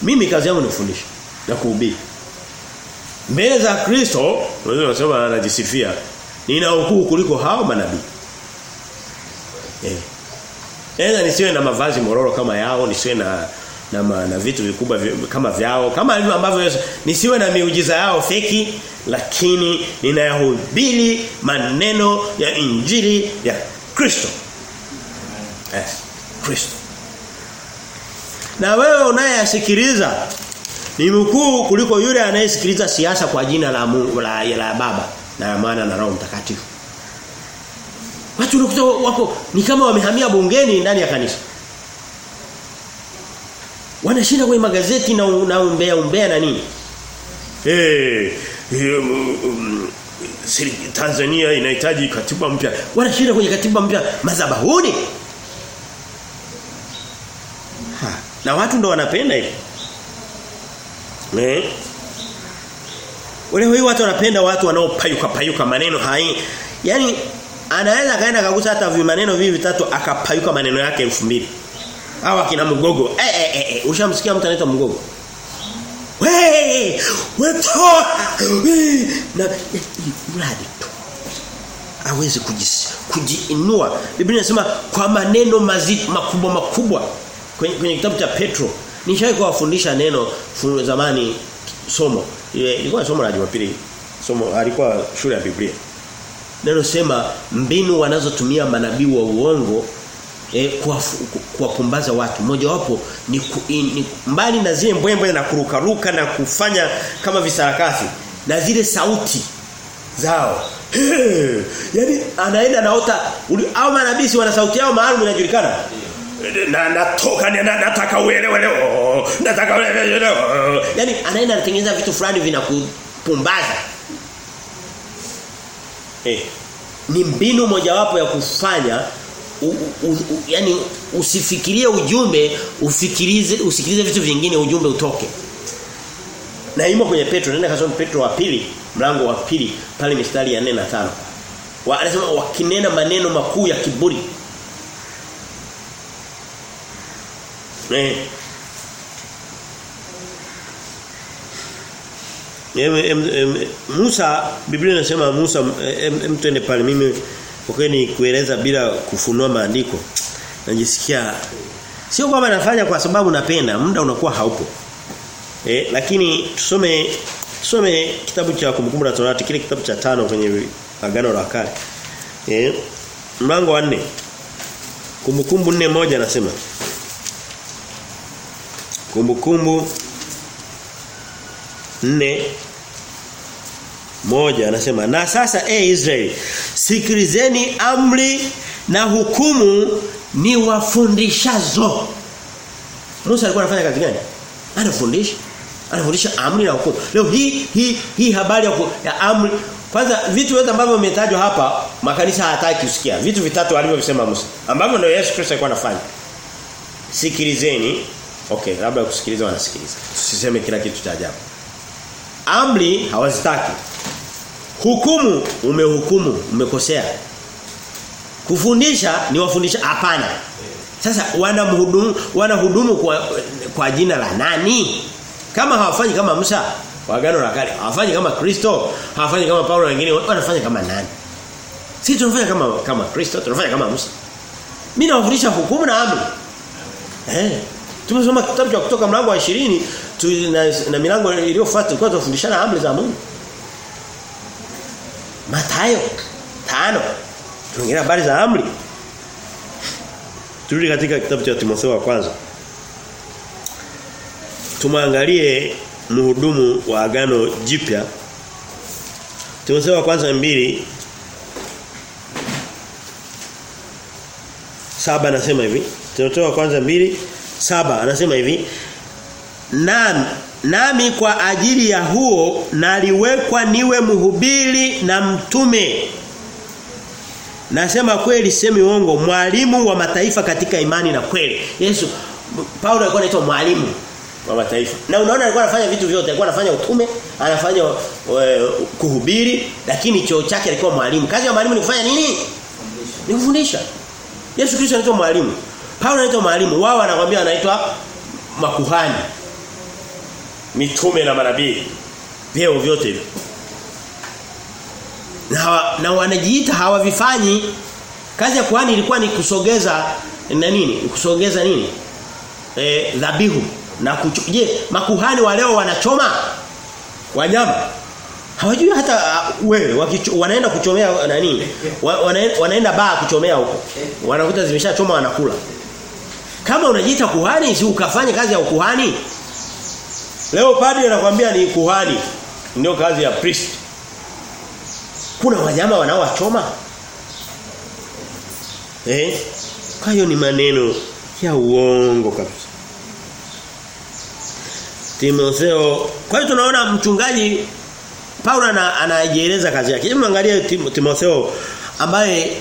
Mimi kazi yangu ni kufundisha na kuhubiri. Mbele za Kristo unaweza kusema anajisifia nina ukuu kuliko hao manabii. Eh. Eza nisiwe na mavazi mororo kama yao, nisiwe na na, na vitu vikubwa kama vyao, kama hivyo ambavyo nisiwe na miujiza yao feki, lakini ninayahubiri maneno ya injili ya Kristo. Eh, Kristo. Na wewe unayesikiliza ni mkuu kuliko yule anayesikiliza siasa kwa jina la Mungu la, la Baba na maana na Roho Mtakatifu. Watu wako ni kama wamehamia bungeni ndani ya kanisa. Wanashinda kwenye magazeti na na umbea umbea na nini? Eh, um, um, Tanzania inahitaji katiba mpya. Wanashinda kwenye katiba mpya madhabahuni. Ha, na watu ndo wanapenda hivi. Eh? Wale watu wanapenda watu wanaopayuka payuka maneno hai. Yaani anaweza kaenda kagusa hata vi maneno vivi vitatu akapayuka maneno yake 2000 au kina mgogo. Eh eh eh, eh. ushamsikia mtu anaitwa mgogo? We weto na mradi tu. Aweze kujiinua. Biblia inasema kwa maneno mazito makubwa makubwa. Kwenye, kwenye kitabu cha Petro nishawahi kuwafundisha neno zamani somo. Ilikuwa somo la Jumapili. Somo alikuwa shule ya Biblia. Neno sema mbinu wanazotumia manabii wa uongo eh, kuwapumbaza watu. Mmoja wapo ni, ku, in, ni mbali na zile mbwembwe na kurukaruka na kufanya kama visarakasi na zile sauti zao. Hey, yani anaenda naota au manabisi wana sauti yao maalum inajulikana? Na natoka na, nataka uelewe leo nataka uelewe leo yani anaenda anatengeneza vitu fulani vinakupumbaza. Eh ni mbinu mojawapo ya kufanya u, u, u, yani usifikirie ujumbe ufikirize usikilize vitu vingine ujumbe utoke. Na imo kwenye Petro nenda kasome Petro wa pili mlango wa pili pale mistari ya 4 na 5 wa anasema wakinena maneno makuu ya kiburi. Eh. Musa Biblia inasema Musa em twende pale mimi kwa kweli kueleza bila kufunua maandiko. Najisikia sio kwamba nafanya kwa sababu napenda muda unakuwa haupo. E, lakini tusome tusome kitabu cha kumbukumbu la Torati kile kitabu cha tano kwenye agano la kale. Eh mlango wa 4 kumbukumbu nne moja anasema kumbukumbu 4 moja anasema na sasa e Israeli sikilizeni amri na hukumu ni wafundishazo. Musa alikuwa anafanya kazi gani? Anafundisha. Anafundisha amri na hukumu. Leo hii hii hii habari ya, ya amri kwanza vitu vyote ambavyo vimetajwa hapa makanisa hayataki kusikia. Vitu vitatu alivyosema Musa ambavyo ndio Yesu Kristo alikuwa anafanya. Sikilizeni. Okay labda kusikiliza wanasikiliza. Tusiseme kila kitu cha ajabu. Amri hawazitaki hukumu umehukumu umekosea. Kufundisha ni wafundisha hapana. Sasa wana mhudumu wana hudumu kwa, kwa jina la nani? Kama hawafanyi kama Musa wagano la kale hawafanyi kama Kristo hawafanyi kama Paulo wengine wanafanya kama nani? Sisi tunafanya kama kama Kristo tunafanya kama Musa. Mimi nawafundisha hukumu na amri. Eh tumesoma kitabu cha kutoka mlango wa 20 tu, na, na milango iliyofuata tulikuwa tunafundishana amri za Mungu Mathayo tano. Tunaongelea habari za amri? Turudi katika kitabu cha Timotheo wa kwanza. Tumwangalie mhudumu wa agano jipya. Timotheo wa kwanza mbili saba anasema hivi. Timotheo wa kwanza mbili saba anasema hivi. Nami nami kwa ajili ya huo naliwekwa niwe mhubiri na mtume Nasema kweli semi uongo mwalimu wa mataifa katika imani na kweli Yesu Paulo alikuwa anaitwa mwalimu wa mataifa. Na unaona alikuwa anafanya vitu vyote, alikuwa anafanya utume, anafanya uh, kuhubiri, lakini choo chake alikuwa mwalimu. Kazi ya mwalimu ni kufanya nini? Ni kufundisha. Yesu Kristo anaitwa mwalimu. Paulo anaitwa mwalimu. Wao anakuambia anaitwa makuhani. Mitume na manabii. Vyeo vyote hivyo. Na, na wanajiita hawavifanyi. Kazi ya kuhani ilikuwa ni kusogeza na nini? Kusogeza nini? Eh dhabihu na je makuhani wa leo wanachoma wanyama hawajui hata uh, wewe wanaenda kuchomea nani wa, wanaenda, wanaenda baa kuchomea huko wanakuta zimeshachoma wanakula kama unajiita kuhani si ukafanye kazi ya ukuhani leo padri anakuambia ni kuhani ndio kazi ya priest. Kuna wanyama wanaowachoma? Eh? Kwa ni maneno ya uongo kabisa. Timotheo kwa hiyo tunaona mchungaji Paulo anajieleza kazi yake. Hebu angalia Timotheo ambaye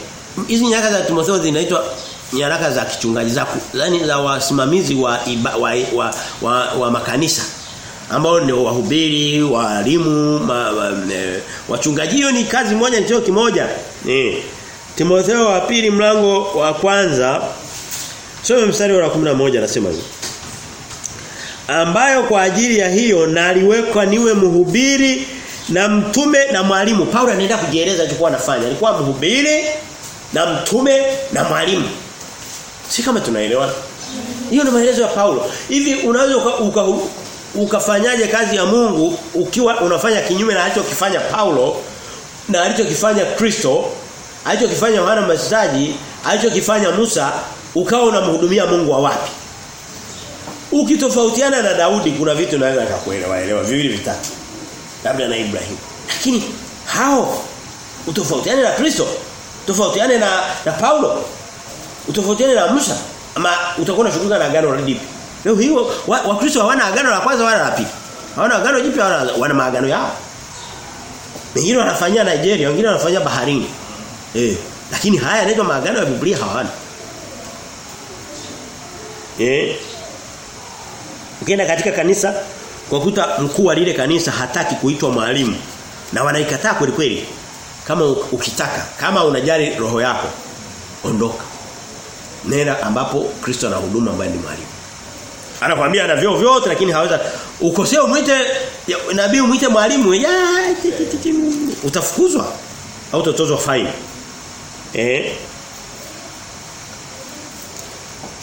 hizi nyaraka za Timotheo zinaitwa nyaraka za kichungaji za yani za wasimamizi wa, iba, wa, wa, wa, wa makanisa ambao ni wahubiri, walimu, ma, wa, e, wachungaji. Hiyo ni kazi moja ni kimoja. Eh. Timotheo wa pili mlango wa kwanza Soma mstari wa 11 anasema hivi ambayo kwa ajili ya hiyo naliwekwa niwe mhubiri na mtume na mwalimu. Paulo anaenda kujieleza alichokuwa anafanya. Alikuwa mhubiri na mtume na mwalimu. Si kama tunaelewa Hiyo ni maelezo ya Paulo. Hivi unaweza ukafanyaje kazi ya Mungu ukiwa unafanya kinyume na alichokifanya Paulo na alichokifanya Kristo, alichokifanya Yohana Mbatizaji, alichokifanya Musa, ukawa unamhudumia Mungu wa wapi? Ukitofautiana na Daudi kuna vitu naweza nikakuelewa elewa viwili vitatu. Labda na Ibrahim. Lakini hao utofautiane na Kristo, utofautiane na na Paulo, utofautiane na Musa ama utakuwa unashughulika na agano la lipi? Leo hiyo Wakristo wa hawana agano la kwanza wala la pili. Hawana agano jipya wala wana maagano yao. Wengine wanafanyia Nigeria, wengine wanafanyia baharini. Eh, lakini haya yanaitwa maagano ya Biblia hawana. Eh, Ukienda katika kanisa kwa kuta mkuu wa lile kanisa hataki kuitwa mwalimu na wanaikataa kweli kweli. Kama ukitaka, kama unajali roho yako, ondoka. Nenda ambapo Kristo anahuduma ambaye ni mwalimu. Anakuambia ana vyoo vyote lakini haweza ukosea umwite nabii umwite mwalimu utafukuzwa au utotozwa faini. Eh?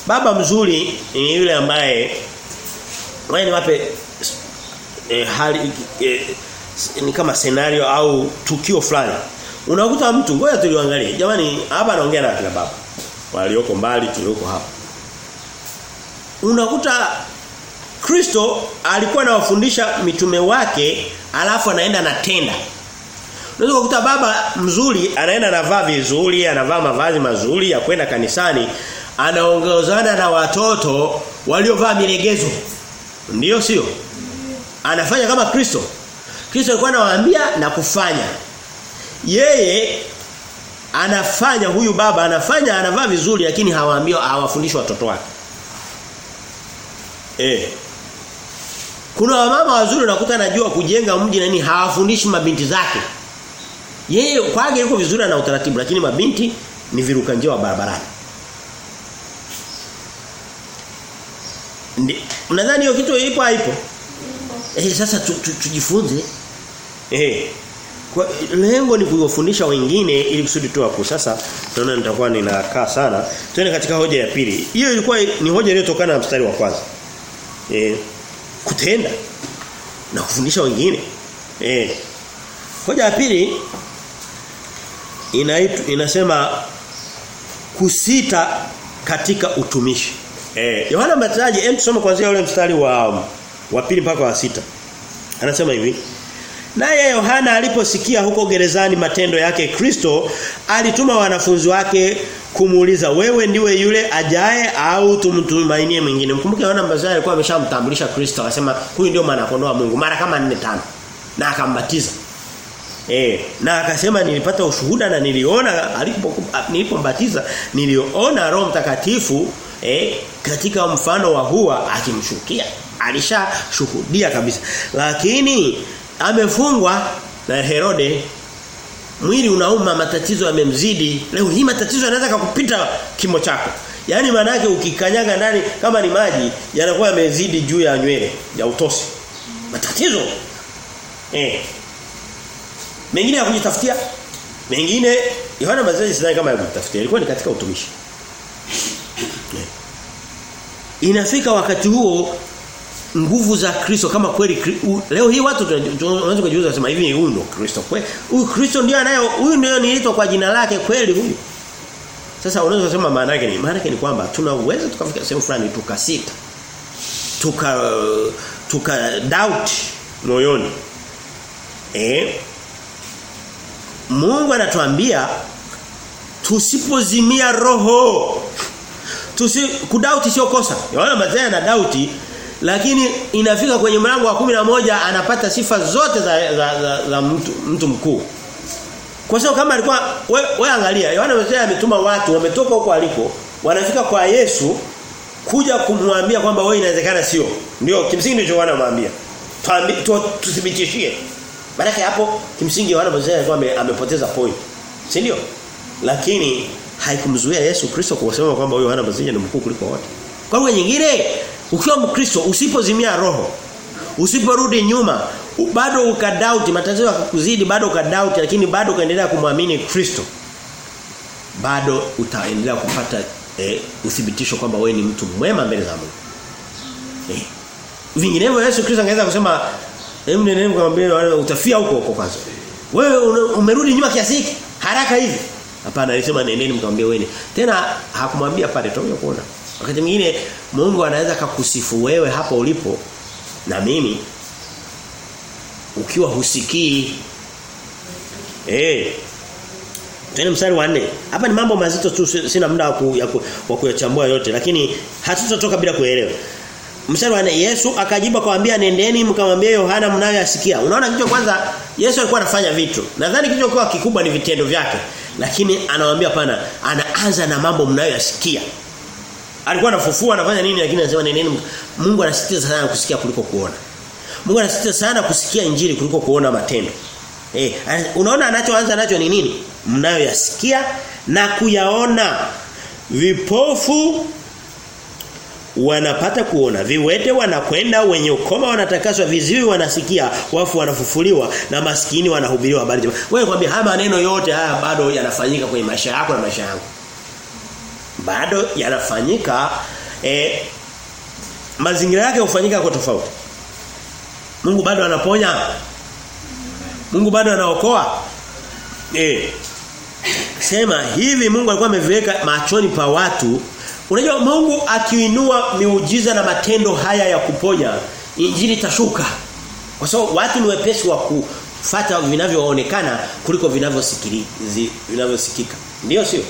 Baba mzuri ni yule ambaye wewe niwape e, hali e, ni kama scenario au tukio fulani. Unakuta mtu ngoja tuliangalie. Jamani hapa anaongea na kina baba. Walioko mbali tulioko hapa. Unakuta Kristo alikuwa anawafundisha mitume wake alafu anaenda na tenda. Unaweza kukuta baba mzuri anaenda anavaa vizuri, anavaa mavazi mazuri ya kwenda kanisani, anaongozana na watoto waliovaa milegezo. Ndiyo sio? Anafanya kama Kristo. Kristo alikuwa anawaambia na kufanya. Yeye anafanya huyu baba anafanya anavaa vizuri lakini hawaambii hawafundishi watoto wake. Eh. Kuna wamama wazuri unakuta anajua kujenga mji na nini hawafundishi mabinti zake. Yeye kwake yuko vizuri na utaratibu lakini mabinti ni viruka njia barabarani. Unadhani hiyo kitu ipo haipo? Eh sasa tujifunze. Tu, tujifunze. eh. Kwa lengo ni kuwafundisha wengine ili kusudi tu hapo. Sasa tunaona nitakuwa ninakaa sana. Twende katika hoja ya pili. Hiyo ilikuwa ni hoja iliyotokana na mstari wa kwanza. Eh kutenda na kufundisha wengine. Eh hoja ya pili inaitu, inasema kusita katika utumishi. Eh Yohana Mbatizaji hem tusome kuanzia ule mstari wa wa pili mpaka wa sita Anasema hivi. Naye Yohana aliposikia huko gerezani matendo yake Kristo, alituma wanafunzi wake kumuuliza wewe ndiwe yule ajaye au tumtumainie mwingine. Mkumbuke Yohana Mbatizaji alikuwa ameshamtambulisha Kristo, akasema huyu ndio mwana wa Mungu mara kama 4 5. Na akambatiza. Eh, na akasema nilipata ushuhuda na niliona nilipombatiza niliona Roho Mtakatifu eh katika mfano wa hua akimshukia. Alishashuhudia kabisa. Lakini amefungwa na Herode. Mwili unauma matatizo yamemzidi. Leo hii matatizo yanaweza kukupita kimo chako. Yani maana yake ukikanyaga ndani kama ni maji yanakuwa yamezidi juu ya nywele ya utosi. Matatizo. Eh. Mengine ya kujitafutia. Mengine Yohana Mbatizaji sidhani kama ya kujitafutia. Ilikuwa ni katika utumishi. Eh. inafika wakati huo nguvu za Kristo kama kweli leo hii watu tunaweza kujiuliza kusema hivi huyu ndio Kristo kweli? Huyu Kristo ndiye anaye huyu ndio niitwa kwa jina lake kweli huyu? Sasa unaweza kusema maana yake ni maana yake ni kwamba tuna uwezo tukafika sehemu fulani tukasita tuka tuka doubt moyoni. Eh Mungu anatuambia tusipozimia roho tusi kudauti sio kosa. Yohana mzee ana dauti lakini inafika kwenye mlango wa kumi na moja anapata sifa zote za za, za, za mtu, mtu mkuu. Kwa sababu kama alikuwa we, we angalia Yohana Mbatizaji ametuma watu wametoka huko aliko wanafika kwa Yesu kuja kumwambia kwamba wewe inawezekana sio. Ndio kimsingi ndicho wanamwambia. Tuthibitishie. Maana hapo kimsingi Yohana Mbatizaji alikuwa amepoteza point. Si ndio? Lakini haikumzuia Yesu Kristo kusema kwamba huyo Yohana Mbatizaji ni mkuu kuliko wote. Kwa lugha nyingine ukiwa mkristo usipozimia roho usiporudi nyuma bado ukadauti matatizo yakakuzidi bado ukadauti lakini bado ukaendelea kumwamini Kristo bado utaendelea kupata eh, uthibitisho kwamba wewe ni mtu mwema mbele za Mungu. Eh. vinginevyo Yesu Kristo angeweza kusema hebu nene nikwambie wale utafia huko huko kwanza. Wewe umerudi nyuma kiasi hiki? Haraka hivi? Hapana alisema nendeni mkamwambie wewe tena hakumwambia pale tu kuona Wakati mwingine Mungu anaweza kukusifu wewe hapo ulipo na mimi ukiwa husikii eh Tena mstari wa 4. Hapa ni mambo mazito tu sina muda wa kuyachambua yote lakini hatutatoka bila kuelewa. Mstari wa 4 Yesu akajibu akamwambia nendeni mkamwambie Yohana mnayoyasikia. Unaona kicho kwanza Yesu alikuwa anafanya vitu. Nadhani kicho kwa kikubwa ni vitendo vyake. Lakini anawaambia pana anaanza na mambo mnayoyasikia. Alikuwa anafufua anafanya nini lakini anasema nendeni Mungu anasisitiza sana kusikia kuliko kuona. Mungu anasisitiza sana kusikia injili kuliko kuona matendo. Eh, unaona anachoanza nacho ni nini? Mnayoyasikia na kuyaona. Vipofu wanapata kuona, viwete wanakwenda, wenye ukoma wanatakaswa, viziwi wanasikia, wafu wanafufuliwa na maskini wanahubiriwa habari njema. Wewe kwambia haya maneno yote haya bado yanafanyika kwenye maisha yako na maisha yangu. Bado yanafanyika eh, mazingira yake hufanyika kwa tofauti. Mungu bado anaponya. Mungu bado anaokoa. Eh. Sema hivi Mungu alikuwa ameviweka machoni pa watu. Unajua Mungu akiinua miujiza na matendo haya ya kuponya, injili tashuka Kwa sababu watu ni wepesi wa kufata vinavyoonekana kuliko vinavyosikika. vinavyosikika. Ndio sio?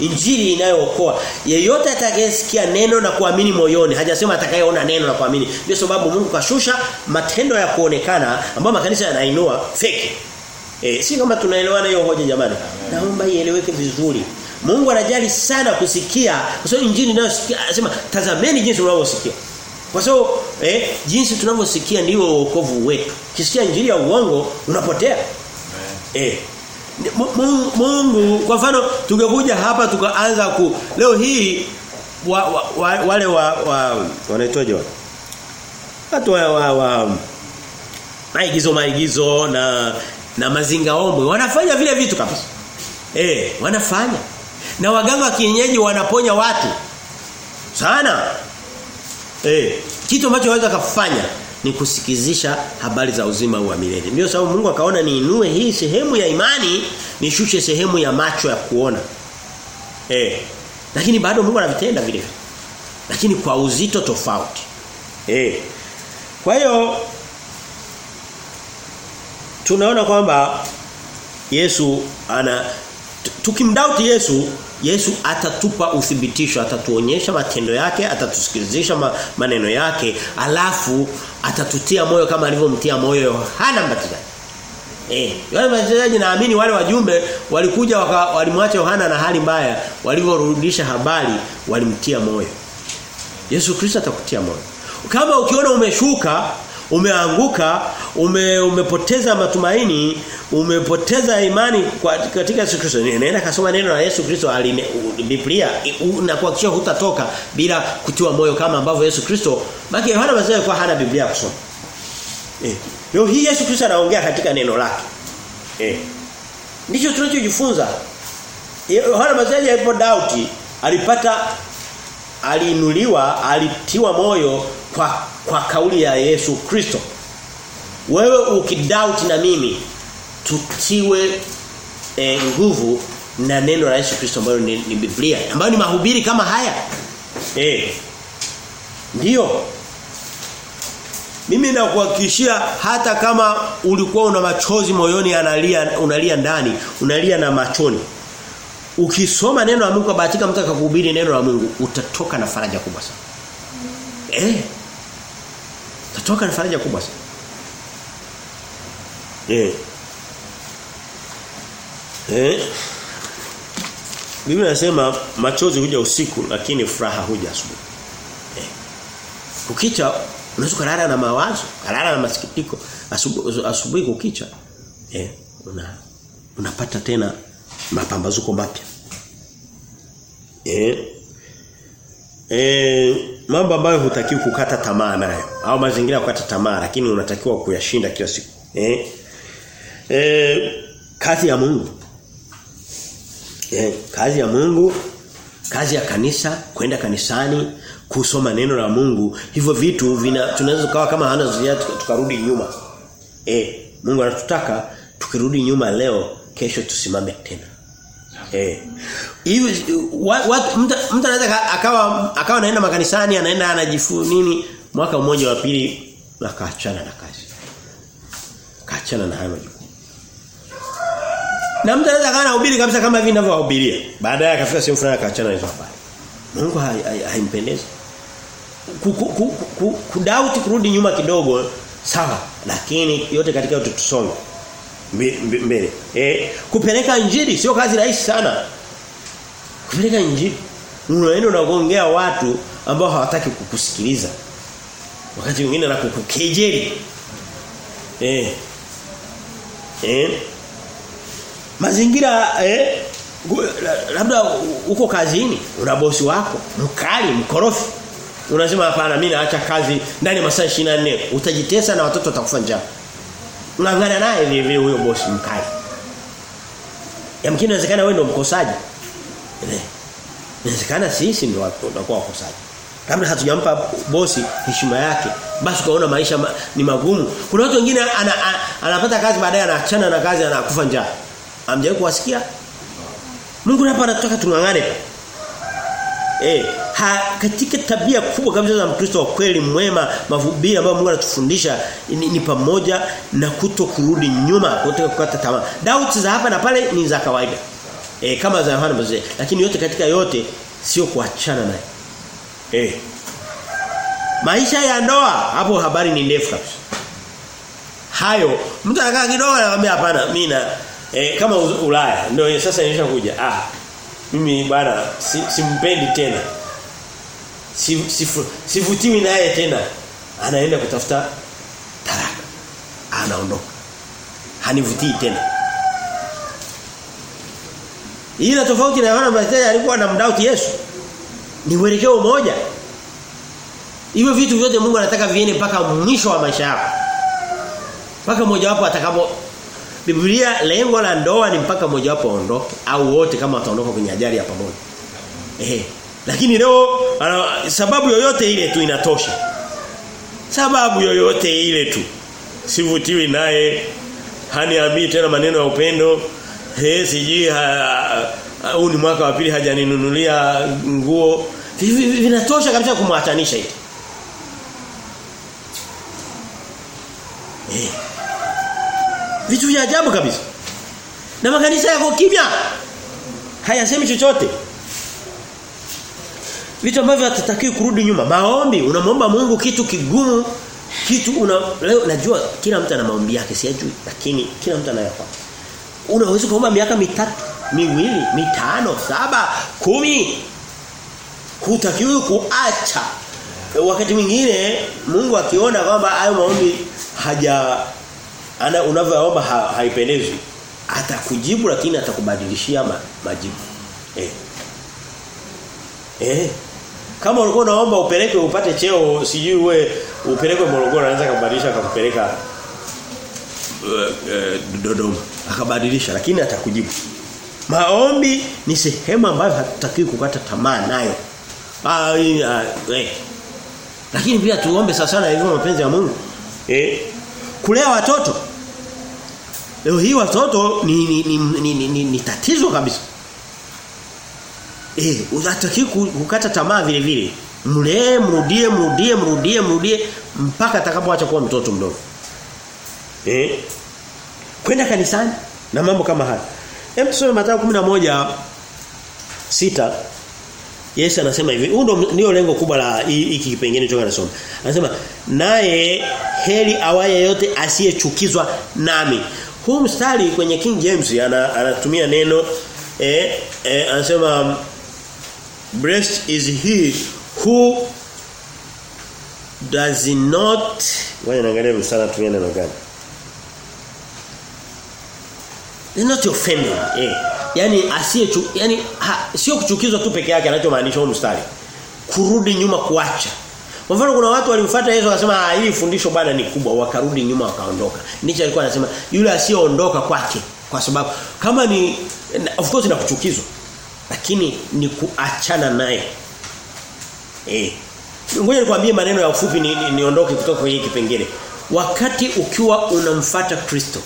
Injili inayookoa. Yeyote atakayesikia neno na kuamini moyoni, hajasema atakayeona neno na kuamini. Ndio sababu Mungu kashusha matendo ya kuonekana ambayo makanisa yanainua fake. Eh, si kama tunaelewana hiyo hoja jamani. Naomba ieleweke vizuri. Mungu anajali sana kusikia kwa sababu injili inayosikia anasema tazameni jinsi unavyosikia. Kwa sababu eh jinsi tunavyosikia ndio wokovu wetu. Kisikia injili ya uongo unapotea. Eh Mungu kwa mfano tungekuja hapa tukaanza ku leo hii wa, wa, wa, wale wa, wa wanaitwaje wale? Watu wa, wa, wa maigizo maigizo na na mazinga ombwe wanafanya vile vitu kabisa. Eh wanafanya. Na waganga wa kienyeji wanaponya watu. Sana. Eh kitu ambacho waweza kufanya ni kusikizisha habari za uzima wa milele. Ndio sababu Mungu akaona niinue hii sehemu ya imani, nishushe sehemu ya macho ya kuona. Eh. Lakini bado Mungu anavitenda vile. Lakini kwa uzito tofauti. Eh. Kwa hiyo tunaona kwamba Yesu ana tukimdoubt Yesu Yesu atatupa uthibitisho atatuonyesha matendo yake atatusikilizisha ma, maneno yake alafu atatutia moyo kama alivyomtia moyo Yohana Mbatizaji Eh, wale Mbatizaji naamini wale wajumbe walikuja walimwacha Yohana na hali mbaya, walivyorudisha habari walimtia moyo. Yesu Kristo atakutia moyo. Kama ukiona umeshuka, umeanguka, ume, umepoteza matumaini, umepoteza imani kwa, katika Yesu Kristo. Nenda kasoma neno la Yesu Kristo Biblia na kuhakikisha hutatoka bila kutiwa moyo kama ambavyo Yesu Kristo. Baki Yohana mzee kwa hana Biblia kusoma. Eh. Leo hii Yesu Kristo anaongea katika neno lake. Eh. Ndicho tunachojifunza. Yohana mzee alipo doubt alipata aliinuliwa, alitiwa moyo kwa kwa kauli ya Yesu Kristo. Wewe ukidoubt na mimi tutiwe e, nguvu na neno la Yesu Kristo ambalo ni, ni Biblia ambayo ni mahubiri kama haya. Eh. Ndio mimi nakuhakikishia hata kama ulikuwa una machozi moyoni analia unalia ndani, unalia na machoni. Ukisoma neno la Mungu kwa bahatika mtu akakuhubiri neno la Mungu, utatoka na faraja kubwa sana. Eh? Utatoka na faraja kubwa sana. Eh. Eh? Biblia inasema machozi huja usiku lakini furaha huja asubuhi. Eh. Kukicha Unaweza kulala na mawazo, kulala na masikitiko, asubuhi asubuhi kukicha. Eh, una unapata tena mapambazuko mapya. Eh. Eh, mambo ambayo hutakiwi kukata tamaa nayo au mazingira ya kukata tamaa lakini unatakiwa kuyashinda kila siku. Eh. Eh, kazi ya Mungu. Eh, kazi ya Mungu, kazi ya kanisa, kwenda kanisani, kusoma neno la Mungu hivyo vitu vina tunaweza kawa kama hana ziada tukarudi nyuma eh Mungu anatutaka tukirudi nyuma leo kesho tusimame tena eh. Hivi mtu anaweza akawa akawa anaenda makanisani anaenda anajifu nini mwaka mmoja wa pili akaachana na kazi. Kaachana na hayo majukumu. Na mtu anaweza kana hubiri kabisa kama hivi ninavyowahubiria. baadaye akafika sehemu fulani akaachana hizo habari. Mungu haimpendezi. Kudauti kurudi nyuma kidogo sawa lakini yote katika yote tusome mbele eh kupeleka injili sio kazi rahisi sana. Kupeleka injili. Unaenda unaongea watu ambao hawataki kukusikiliza. Wakati mwingine na kukukejeli. Eh. Eh. Mazingira eh labda uko kazini una bosi wako mkali mkorofi. Unasema hapana mimi naacha kazi ndani ya masaa 24 utajitesa na watoto watakufa njaa ngangana naye vile vile huyo bosi mkali. Yamkini inawezekana wewe ndio mkosaji. Inawezekana sisi ndio tutakuwa wakosaji. Labda hatujampa bosi heshima yake basi ukaona maisha ma, ni magumu. Kuna watu wengine ana, ana, anapata kazi baadaye anaachana na kazi anakufa njaa. Amjaye kuwasikia? Mungu hapa anataka tungangane Eh, ha, katika tabia kubwa kabisa za Mkristo wa kweli mwema mahubiri ambayo Mungu anatufundisha ni, ni pamoja na kuto kurudi nyuma kutoka kukata tamaa. Doubts za hapa na pale ni za kawaida. Eh, kama za Yohana Mbatizaji, lakini yote katika yote sio kuachana naye. Eh. Maisha ya ndoa hapo habari ni ndefu kabisa. Hayo mtu anakaa kidogo anakuambia hapana mimi na eh, kama Ulaya ndio sasa nimeshakuja. Ah mimi bwana simpendi si tena sivutiwi si, si naye tena. Anaenda kutafuta taraka. anaondoka. Hanivutii tena. Ila tofauti na Yohana Mbatizaji alikuwa anamdoubt Yesu. Ni uelekeo mmoja. Hivyo vitu vyote Mungu anataka viende mpaka mwisho wa maisha yako. Mpaka mmoja wapo atakapo Biblia lengo la ndoa ni mpaka mmoja wapo aondoke au wote kama wataondoka kwenye ajali ya pamoja. Eh. Lakini leo sababu yoyote ile tu inatosha. Sababu yoyote ile tu. Sivutiwi naye haniambii tena maneno ya upendo. Eh siji huu ni mwaka wa pili hajaninunulia nguo. Vinatosha kabisa kumwatanisha hivi. Eh. Vitu vya ajabu kabisa. Na makanisa yako kimya. Hayasemi chochote. Vitu ambavyo hatutakiwi kurudi nyuma. Maombi, unamwomba Mungu kitu kigumu, kitu una leo najua kila mtu ana maombi yake siyajui, lakini kila mtu anayafanya. Unaweza kuomba miaka mitatu, miwili, mitano, saba, kumi. Hutakiwi kuacha. Wakati mwingine Mungu akiona kwamba hayo maombi haja ana unavyoomba ha, haipendezi atakujibu lakini atakubadilishia ma, majibu. Eh. Eh. Kama ulikuwa unaomba upeleke upate cheo sijui we upelekwe Morogoro anaweza kubadilisha akakupeleka uh, uh, Dodoma akabadilisha lakini atakujibu. Maombi ni sehemu ambayo hatutakiwi kukata tamaa nayo. Ah, uh, eh. Lakini pia tuombe sana sana hivyo mapenzi ya Mungu. Eh. Kulea watoto. Leo hii watoto ni ni, ni, ni, ni, ni, ni tatizo kabisa. Eh, unataki kukata tamaa vile vile. Mlee, mrudie, mrudie, mrudie, mrudie mpaka atakapoacha kuwa mtoto mdogo. Eh? Kwenda kanisani na mambo kama haya. Hem tusome Mathayo 11 sita Yesu anasema hivi, huo ndio lengo kubwa la hiki kipengele choka nasoma. Anasema naye heri awaye yote asiyechukizwa nami. Huu mstari kwenye King James anatumia ana neno eh, eh anasema blessed is he who does not wewe naangalia mstari anatumia neno gani. Is not offended. Eh. yani asiye yani sio kuchukizwa tu peke yake anachomaanisha huu mstari. Kurudi nyuma kuacha. Kwa mfano kuna watu walimfuata Yesu wakasema hii fundisho bwana ni kubwa wakarudi nyuma wakaondoka. Nietzsche alikuwa anasema yule asiyeondoka kwake kwa sababu kama ni of course inakuchukizwa lakini ni kuachana naye. Eh. Ngoja nikwambie maneno ya ufupi niondoke ni, ni kutoka kwenye kipengele. Wakati ukiwa unamfata Kristo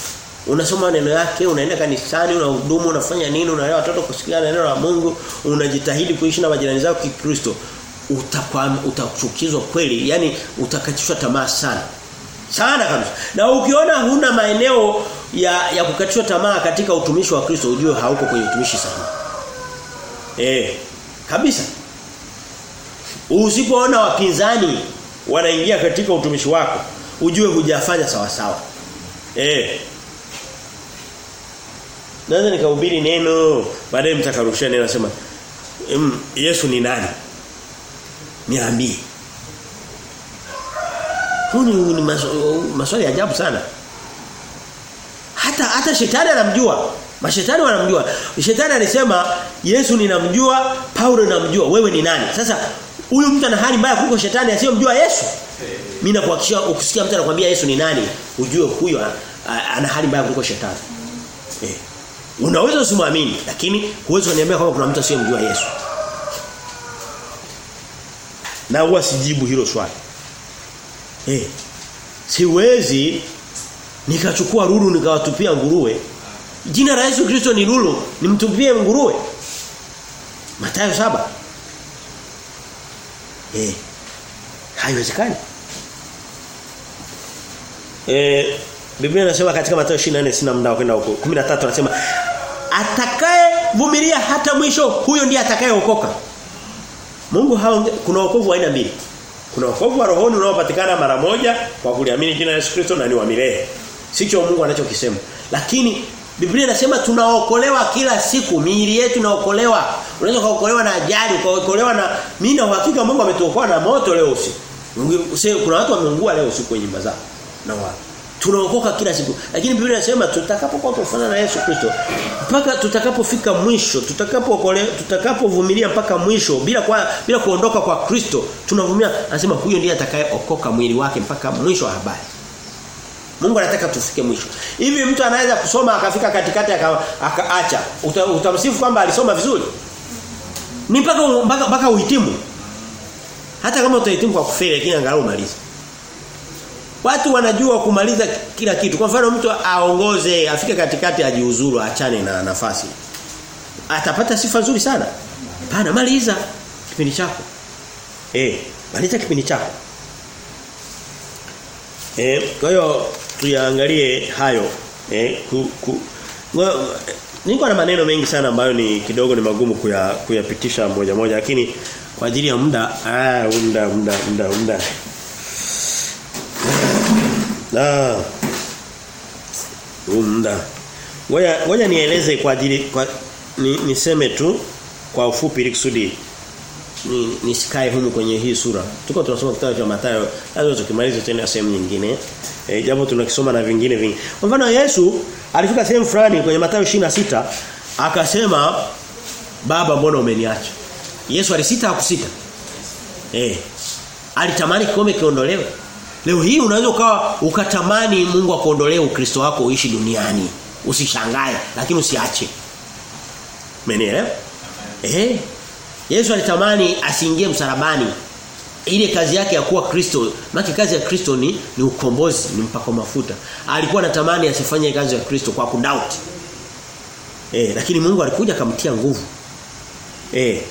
Unasoma neno yake, unaenda kanisani, unahudumu, unafanya nini, unalea watoto kusikia neno la Mungu, unajitahidi kuishi na majirani zako Kikristo, utachukizwa kweli, yani utakatishwa tamaa sana. Sana kabisa. Na ukiona huna maeneo ya ya kukatishwa tamaa katika utumishi wa Kristo, ujue hauko kwenye utumishi sana. Eh, kabisa. Usipoona wapinzani wanaingia katika utumishi wako, ujue hujafanya sawa sawa. Eh, Naweza nikahubiri neno baadaye mtakarushia neno nasema Yesu ni nani? Niambie. Huu ni maswali ya ajabu sana. Hata hata shetani anamjua. Mashetani wanamjua. Shetani alisema Yesu ninamjua, Paulo ninamjua, wewe ni nani? Sasa huyu mtu ana hali mbaya kuliko shetani asiyomjua Yesu. Mimi nakuhakikishia ukisikia mtu anakuambia Yesu ni nani, ujue huyo ana hali mbaya kuliko shetani. Eh. Unaweza usimwamini lakini huwezi kuniambia kama kuna mtu asiyemjua Yesu. Na huwa sijibu hilo swali. Eh. Siwezi nikachukua lulu nikawatupia nguruwe. Jina la Yesu Kristo ni lulu, nimtupie nguruwe. Mathayo saba Eh. Haiwezekani. Eh Biblia inasema katika Mathayo 24 sina muda kwenda huko. 13 anasema atakaye vumilia hata mwisho huyo ndiye atakayeokoka. Mungu haonge, kuna wokovu aina mbili. Kuna wokovu wa rohoni unaopatikana mara moja kwa kuliamini jina la Yesu Kristo na ni wa milele. Sicho Mungu anachokisema. Lakini Biblia inasema tunaokolewa kila siku, miili yetu inaokolewa. Unaweza kuokolewa na ajali, kuokolewa na mimi na uhakika Mungu ametuokoa na moto leo usiku. Kuna watu wameungua leo usiku kwenye nyumba zao. Na watu tunaokoka kila siku lakini Biblia inasema tutakapokuwa tufanana na Yesu Kristo mpaka tutakapofika mwisho tutakapokole tutakapovumilia mpaka mwisho bila kwa, bila kuondoka kwa Kristo tunavumilia anasema huyo ndiye atakayeokoka mwili wake mpaka mwisho wa habari Mungu anataka tufike mwisho. Hivi mtu anaweza kusoma akafika katikati akaacha. Uta, utamsifu kwamba alisoma vizuri? Ni mpaka mpaka uhitimu. Hata kama utahitimu kwa kufeli lakini angalau umalize. Watu wanajua kumaliza kila kitu. Kwa mfano mtu aongoze, afike katikati ajiuzuru, achane na nafasi. Atapata sifa nzuri sana. Pana maliza kipindi chako. Eh, maliza kipindi chako. Eh, kwa hiyo tuyaangalie hayo. Eh ku, ku, niko na maneno mengi sana ambayo ni kidogo ni magumu kuya, kuyapitisha moja moja lakini kwa ajili ya muda ah muda muda muda muda na Umda. ngoja ngoja nieleze kwa ajili kwa ni, niseme tu kwa ufupi ili kusudi ni nisikae humu kwenye hii sura. Tuko tunasoma kitabu cha Mathayo, lazima tukimalize tena sehemu nyingine. E, japo tunakisoma na vingine vingi. Kwa mfano Yesu alifika sehemu fulani kwenye Mathayo 26 akasema Baba mbona umeniacha? Yesu alisita hakusita. Eh. Alitamani kikombe kiondolewe. Leo hii unaweza ukawa ukatamani Mungu akuondolee Ukristo wako uishi duniani. Usishangae lakini usiache. Umenielewa? Eh. Yesu alitamani asiingie msalabani. Ile kazi yake ya kuwa Kristo, maana kazi ya Kristo ni ni ukombozi, ni mpako mafuta. Alikuwa anatamani asifanye kazi ya Kristo kwa kudoubt. Eh, lakini Mungu alikuja akamtia nguvu. Eh.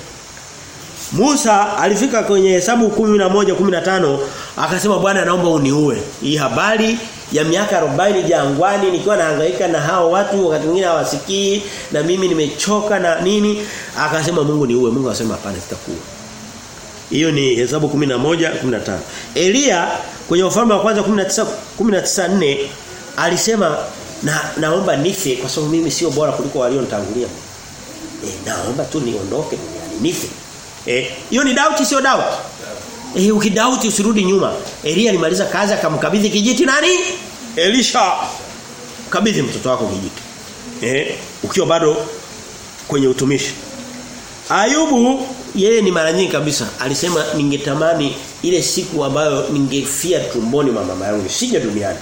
Musa alifika kwenye hesabu 11 15 akasema Bwana naomba uniue. Hii habari ya miaka 40 jangwani nikiwa nahangaika na hao watu wakati mwingine hawasikii na mimi nimechoka na nini. Akasema Mungu niue. Mungu akasema hapana sitakuwa hiyo ni hesabu 11 15 Elia kwenye ufalme wa kwanza 19 194 alisema na naomba nife kwa sababu mimi sio bora kuliko walionitangulia e, naomba tu niondoke duniani nife. Eh hiyo ni doubt sio doubt Eh ukidauti usirudi nyuma. Elia alimaliza kazi akamkabidhi kijiti nani? Elisha. Kabidhi mtoto wako kijiti. Eh ukiwa bado kwenye utumishi. Ayubu yeye ni mara nyingi kabisa alisema ningetamani ile siku ambayo ningefia tumboni mwa mama yangu sije duniani.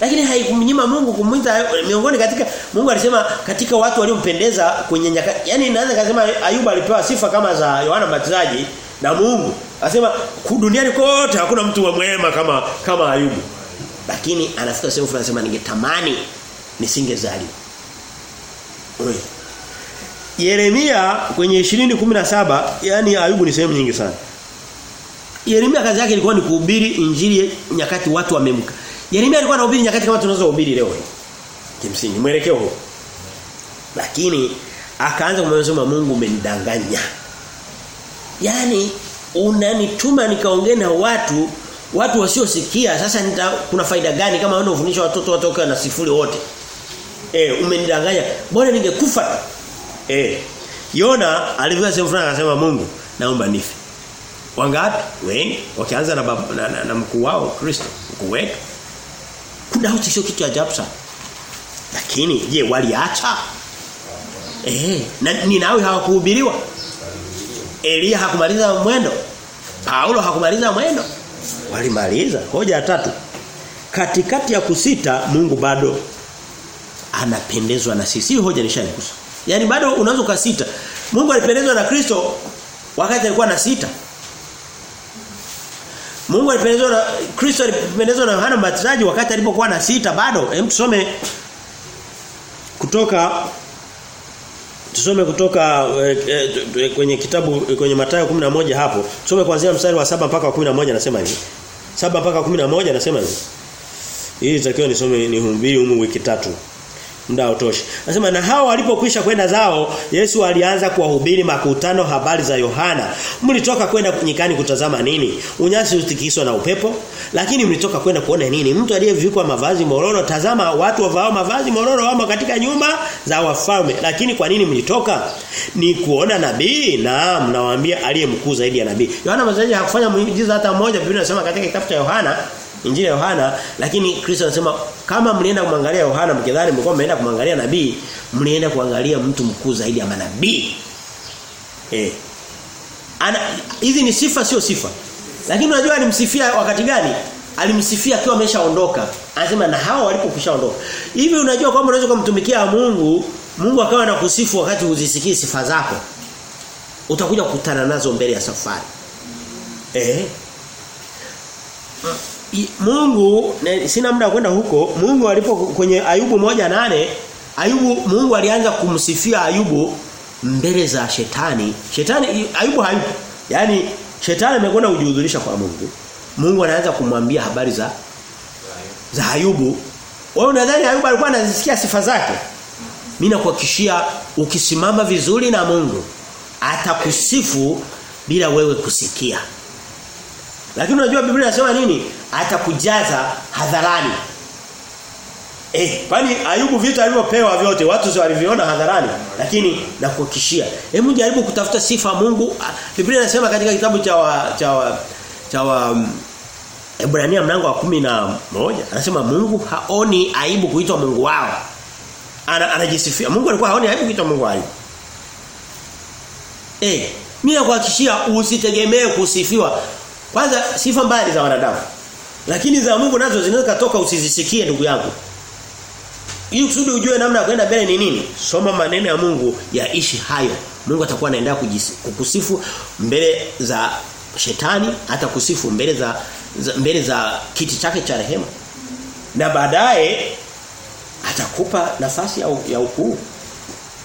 Lakini haikumnyima Mungu kumwita miongoni katika Mungu alisema katika watu waliompendeza kwenye nyakati yani naweza kusema Ayubu alipewa sifa kama za Yohana Mbatizaji na Mungu. Anasema duniani kote hakuna mtu wa mwema kama kama Ayubu. Lakini anafika sehemu fulani anasema ningetamani nisingezaliwa. Yeremia kwenye 20:17 yani Ayubu ni sehemu nyingi sana. Yeremia kazi yake ilikuwa ni kuhubiri injili nyakati watu wamemka. Yeremia alikuwa anahubiri nyakati kama tunazohubiri leo. Kimsingi mwelekeo huo. Lakini akaanza kumwambia Mungu umenidanganya. Yaani unanituma nikaongee na watu watu wasiosikia sasa nita, kuna faida gani kama wewe unafundisha watoto watoke na sifuri wote? Eh umenidanganya. Bora ningekufa? Eh Yona alivyoa sehemu fulani akasema Mungu naomba nife. Wangapi? Wengi wakianza na, babu, na, na, na mkuu wao Kristo mkuu wetu. Kudauti sio kitu ajabu sana. Lakini je waliacha? Eh na ni nawe hawakuhubiriwa Elia hakumaliza mwendo. Paulo hakumaliza mwendo. Walimaliza. Hoja ya tatu. Katikati ya kusita Mungu bado anapendezwa na sisi. Hii hoja nishaikusa. Yaani bado unaweza ukasita. Mungu alipendezwa na Kristo wakati alikuwa na sita. Mungu alipendezwa na Kristo alipendezwa na Yohana Mbatizaji wakati alipokuwa na sita bado. Hem tusome kutoka Tusome kutoka e, e, kwenye kitabu kwenye Mathayo 11 hapo. Tusome kuanzia mstari wa saba mpaka wa 11 anasema hivi. saba mpaka 11 anasema hivi. Hii itakiwa nisome nihubiri humu wiki tatu. Muda utoshi. Anasema na hao walipokwisha kwenda zao Yesu alianza kuwahubiri makutano habari za Yohana. Mlitoka kwenda nyikani kutazama nini? Unyasi utikiswa na upepo? Lakini mlitoka kwenda kuona nini? Mtu aliyevikwa mavazi mororo tazama watu wavao mavazi mororo wamo katika nyumba za wafalme. Lakini kwa nini mlitoka? Ni kuona nabii? Naam, nawaambia aliye mkuu zaidi ya nabii. Yohana Mbatizaji hakufanya muujiza hata mmoja. Biblia inasema katika kitabu cha Yohana Injili ya Yohana lakini Kristo anasema kama mlienda kumwangalia Yohana mkidhani mlikuwa mmeenda kumwangalia nabii mlienda kuangalia mtu mkuu zaidi ya manabii. Eh. Ana hizi ni sifa sio sifa. Lakini unajua alimsifia wakati gani? Alimsifia akiwa ameshaondoka. Anasema na hao walipokwishaondoka. Hivi unajua kwamba unaweza kumtumikia Mungu, Mungu akawa anakusifu wakati uzisikii sifa zako. Utakuja kukutana nazo mbele ya safari. Eh? Mungu sina muda kwenda huko Mungu alipo kwenye Ayubu moja nane Ayubu Mungu alianza kumsifia Ayubu mbele za shetani shetani Ayubu hayupo yani shetani amekwenda kujihudhurisha kwa Mungu Mungu anaanza kumwambia habari za za Ayubu Wewe unadhani Ayubu alikuwa anazisikia sifa zake? Mimi nakuhakikishia ukisimama vizuri na Mungu atakusifu bila wewe kusikia. Lakini unajua Biblia inasema nini? Atakujaza hadharani. Eh, kwani Ayubu vitu alivyopewa vyote watu sio waliviona hadharani, lakini nakuhakishia. Hebu jaribu kutafuta sifa Mungu. Biblia inasema katika kitabu cha wa, cha wa, cha wa, um, Ebrania mlango wa kumi na moja anasema Mungu haoni aibu kuitwa Mungu wao. Ana, anajisifia. Mungu alikuwa haoni aibu kuitwa Mungu wao. Eh, mimi nakuhakishia usitegemee kusifiwa. Kwanza sifa mbali za wanadamu. Lakini za Mungu nazo zinaweza kutoka usizisikie ndugu yangu. Ili kusudi ujue namna ya kwenda mbele ni nini? Soma maneno ya Mungu yaishi hayo. Mungu atakuwa anaendelea kukusifu mbele za shetani, hata kusifu mbele za, za mbele za kiti chake cha rehema. Na baadaye atakupa nafasi ya, ya ukuu.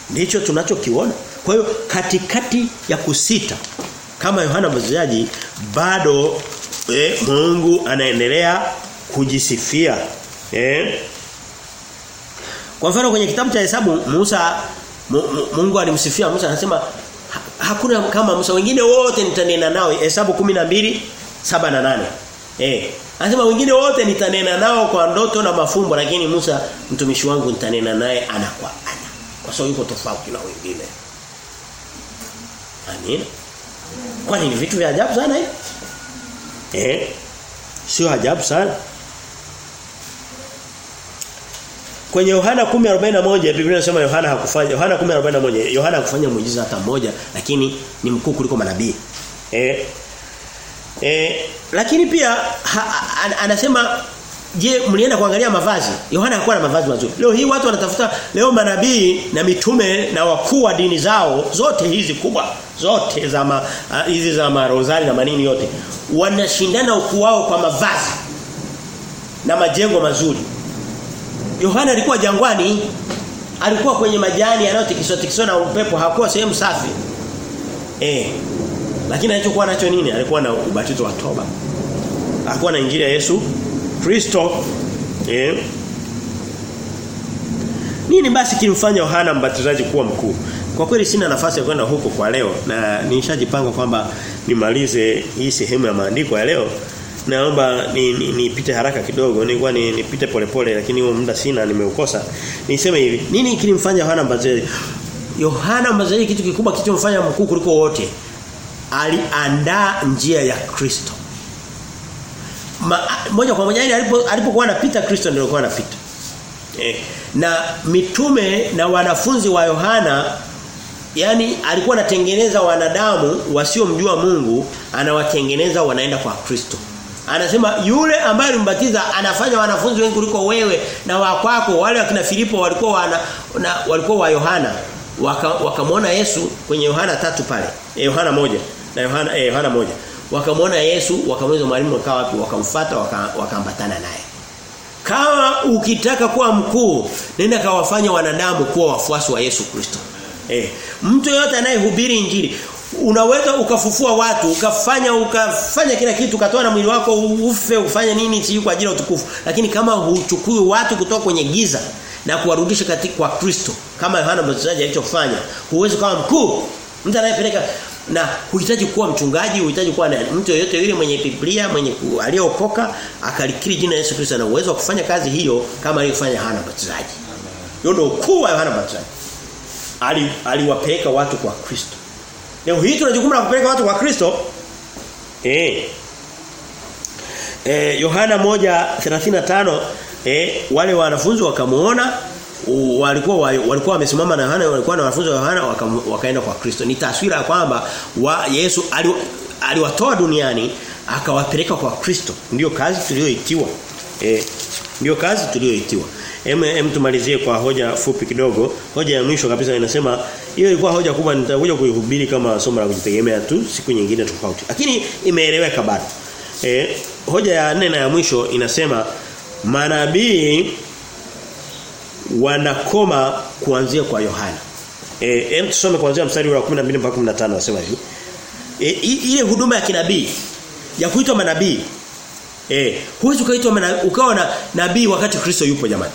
Ndicho tunachokiona. Kwa hiyo katikati ya kusita kama Yohana Mbatizaji bado eh, Mungu anaendelea kujisifia. Eh? Kwa mfano kwenye kitabu cha Hesabu Musa Mungu alimsifia Musa anasema hakuna kama Musa wengine wote nitanena nao Hesabu 12 7 na 8. Eh. Anasema wengine wote nitanena nao kwa ndoto na mafumbo lakini Musa mtumishi wangu nitanena naye ana kwa ana. Kwa sababu yuko tofauti na wengine. Amina. Kwani ni vitu vya ajabu sana hivi? Eh? Sio ajabu sana. Kwenye Yohana 10:41 Biblia inasema Yohana hakufanya Yohana 10:41 Yohana hakufanya muujiza hata mmoja lakini ni mkuu kuliko manabii. Eh? Eh, lakini pia ha, an, anasema je mlienda kuangalia mavazi? Yohana hakuwa na mavazi mazuri. Leo hii watu wanatafuta leo manabii na mitume na wakuu wa dini zao zote hizi kubwa zote za ma, hizi za marozari na manini yote wanashindana ukuu wao kwa mavazi na majengo mazuri. Yohana alikuwa jangwani, alikuwa kwenye majani yanayotikiswa tikiswa na upepo, hakuwa sehemu safi. Eh. Lakini alichokuwa nacho nini? Alikuwa na ubatizo wa toba. Alikuwa na injili ya Yesu Kristo. Eh. Nini basi kilimfanya Yohana mbatizaji kuwa mkuu? Kwa kweli sina nafasi ya kwenda huko kwa leo na nishajipanga kwamba nimalize hii sehemu ya maandiko ya leo naomba nipite ni, ni haraka kidogo nilikuwa nipite ni polepole lakini huo muda sina nimeukosa niseme hivi nini kilimfanya Yohana Mbatizaji Yohana Mbatizaji kitu kikubwa kilichomfanya mkuu kuliko wote aliandaa njia ya Kristo Ma, moja kwa moja alipo alipokuwa anapita Kristo ndio alikuwa anapita. Eh, na mitume na wanafunzi wa Yohana yani alikuwa anatengeneza wanadamu wasiomjua Mungu anawatengeneza wanaenda kwa Kristo. Anasema yule ambaye alimbatiza anafanya wanafunzi wengi kuliko wewe na wa kwako. Wale wakina Filipo walikuwa wana na, walikuwa wa Yohana. Wakamwona waka Yesu kwenye Yohana tatu pale. Eh, moja. Na Yohana eh, moja wakamwona Yesu wakamuuliza mwalimu akaa wapi? Wakamfuata wakaambatana waka naye. Kama ukitaka kuwa mkuu nenda kawafanya wanadamu kuwa wafuasi wa Yesu Kristo. Eh mtu yote anayehubiri injili unaweza ukafufua watu ukafanya ukafanya kila kitu ukatoa na mwili wako ufe ufanye nini si kwa ajili ya utukufu. Lakini kama huchukui watu kutoka kwenye giza na kuwarudisha katika kwa Kristo kama Yohana Mbatizaji alichofanya huwezi kama mkuu. Mtu anayepeleka na huhitaji kuwa mchungaji huhitaji kuwa mtu yeyote yule mwenye Biblia mwenye aliyeokoka akalikiri jina Yesu Kristo na uwezo wa kufanya kazi hiyo kama aliyofanya Yohana Mbatizaji hiyo ndio ukuu wa Yohana ali aliwapeleka watu kwa Kristo Leo hii tuna jukumu la kupeleka watu kwa Kristo. Eh. Eh Yohana 1:35 eh wale wanafunzi wakamuona walikuwa walikuwa wamesimama na Yohana walikuwa na wanafunzi wa Yohana waka, wakaenda kwa Kristo. Ni taswira ya kwamba wa Yesu aliwatoa ali duniani akawapeleka kwa Kristo. Ndiyo kazi tuliyoitiwa. Eh ndiyo kazi tuliyoitiwa. Hem hem tumalizie kwa hoja fupi kidogo. Hoja ya mwisho kabisa inasema hiyo ilikuwa hoja kubwa nitakuja kuihubiri kama somo la kujitegemea tu siku nyingine tofauti. Lakini imeeleweka bado. Eh hoja ya nne na ya mwisho inasema manabii wanakoma kuanzia kwa Yohana. Eh hem tusome kuanzia mstari wa 12 mpaka 15 nasema hivi. E, ile huduma ya kinabii ya kuitwa manabii Eh, huwezi ukaitwa ukawa na nabii wakati Kristo yupo jamani.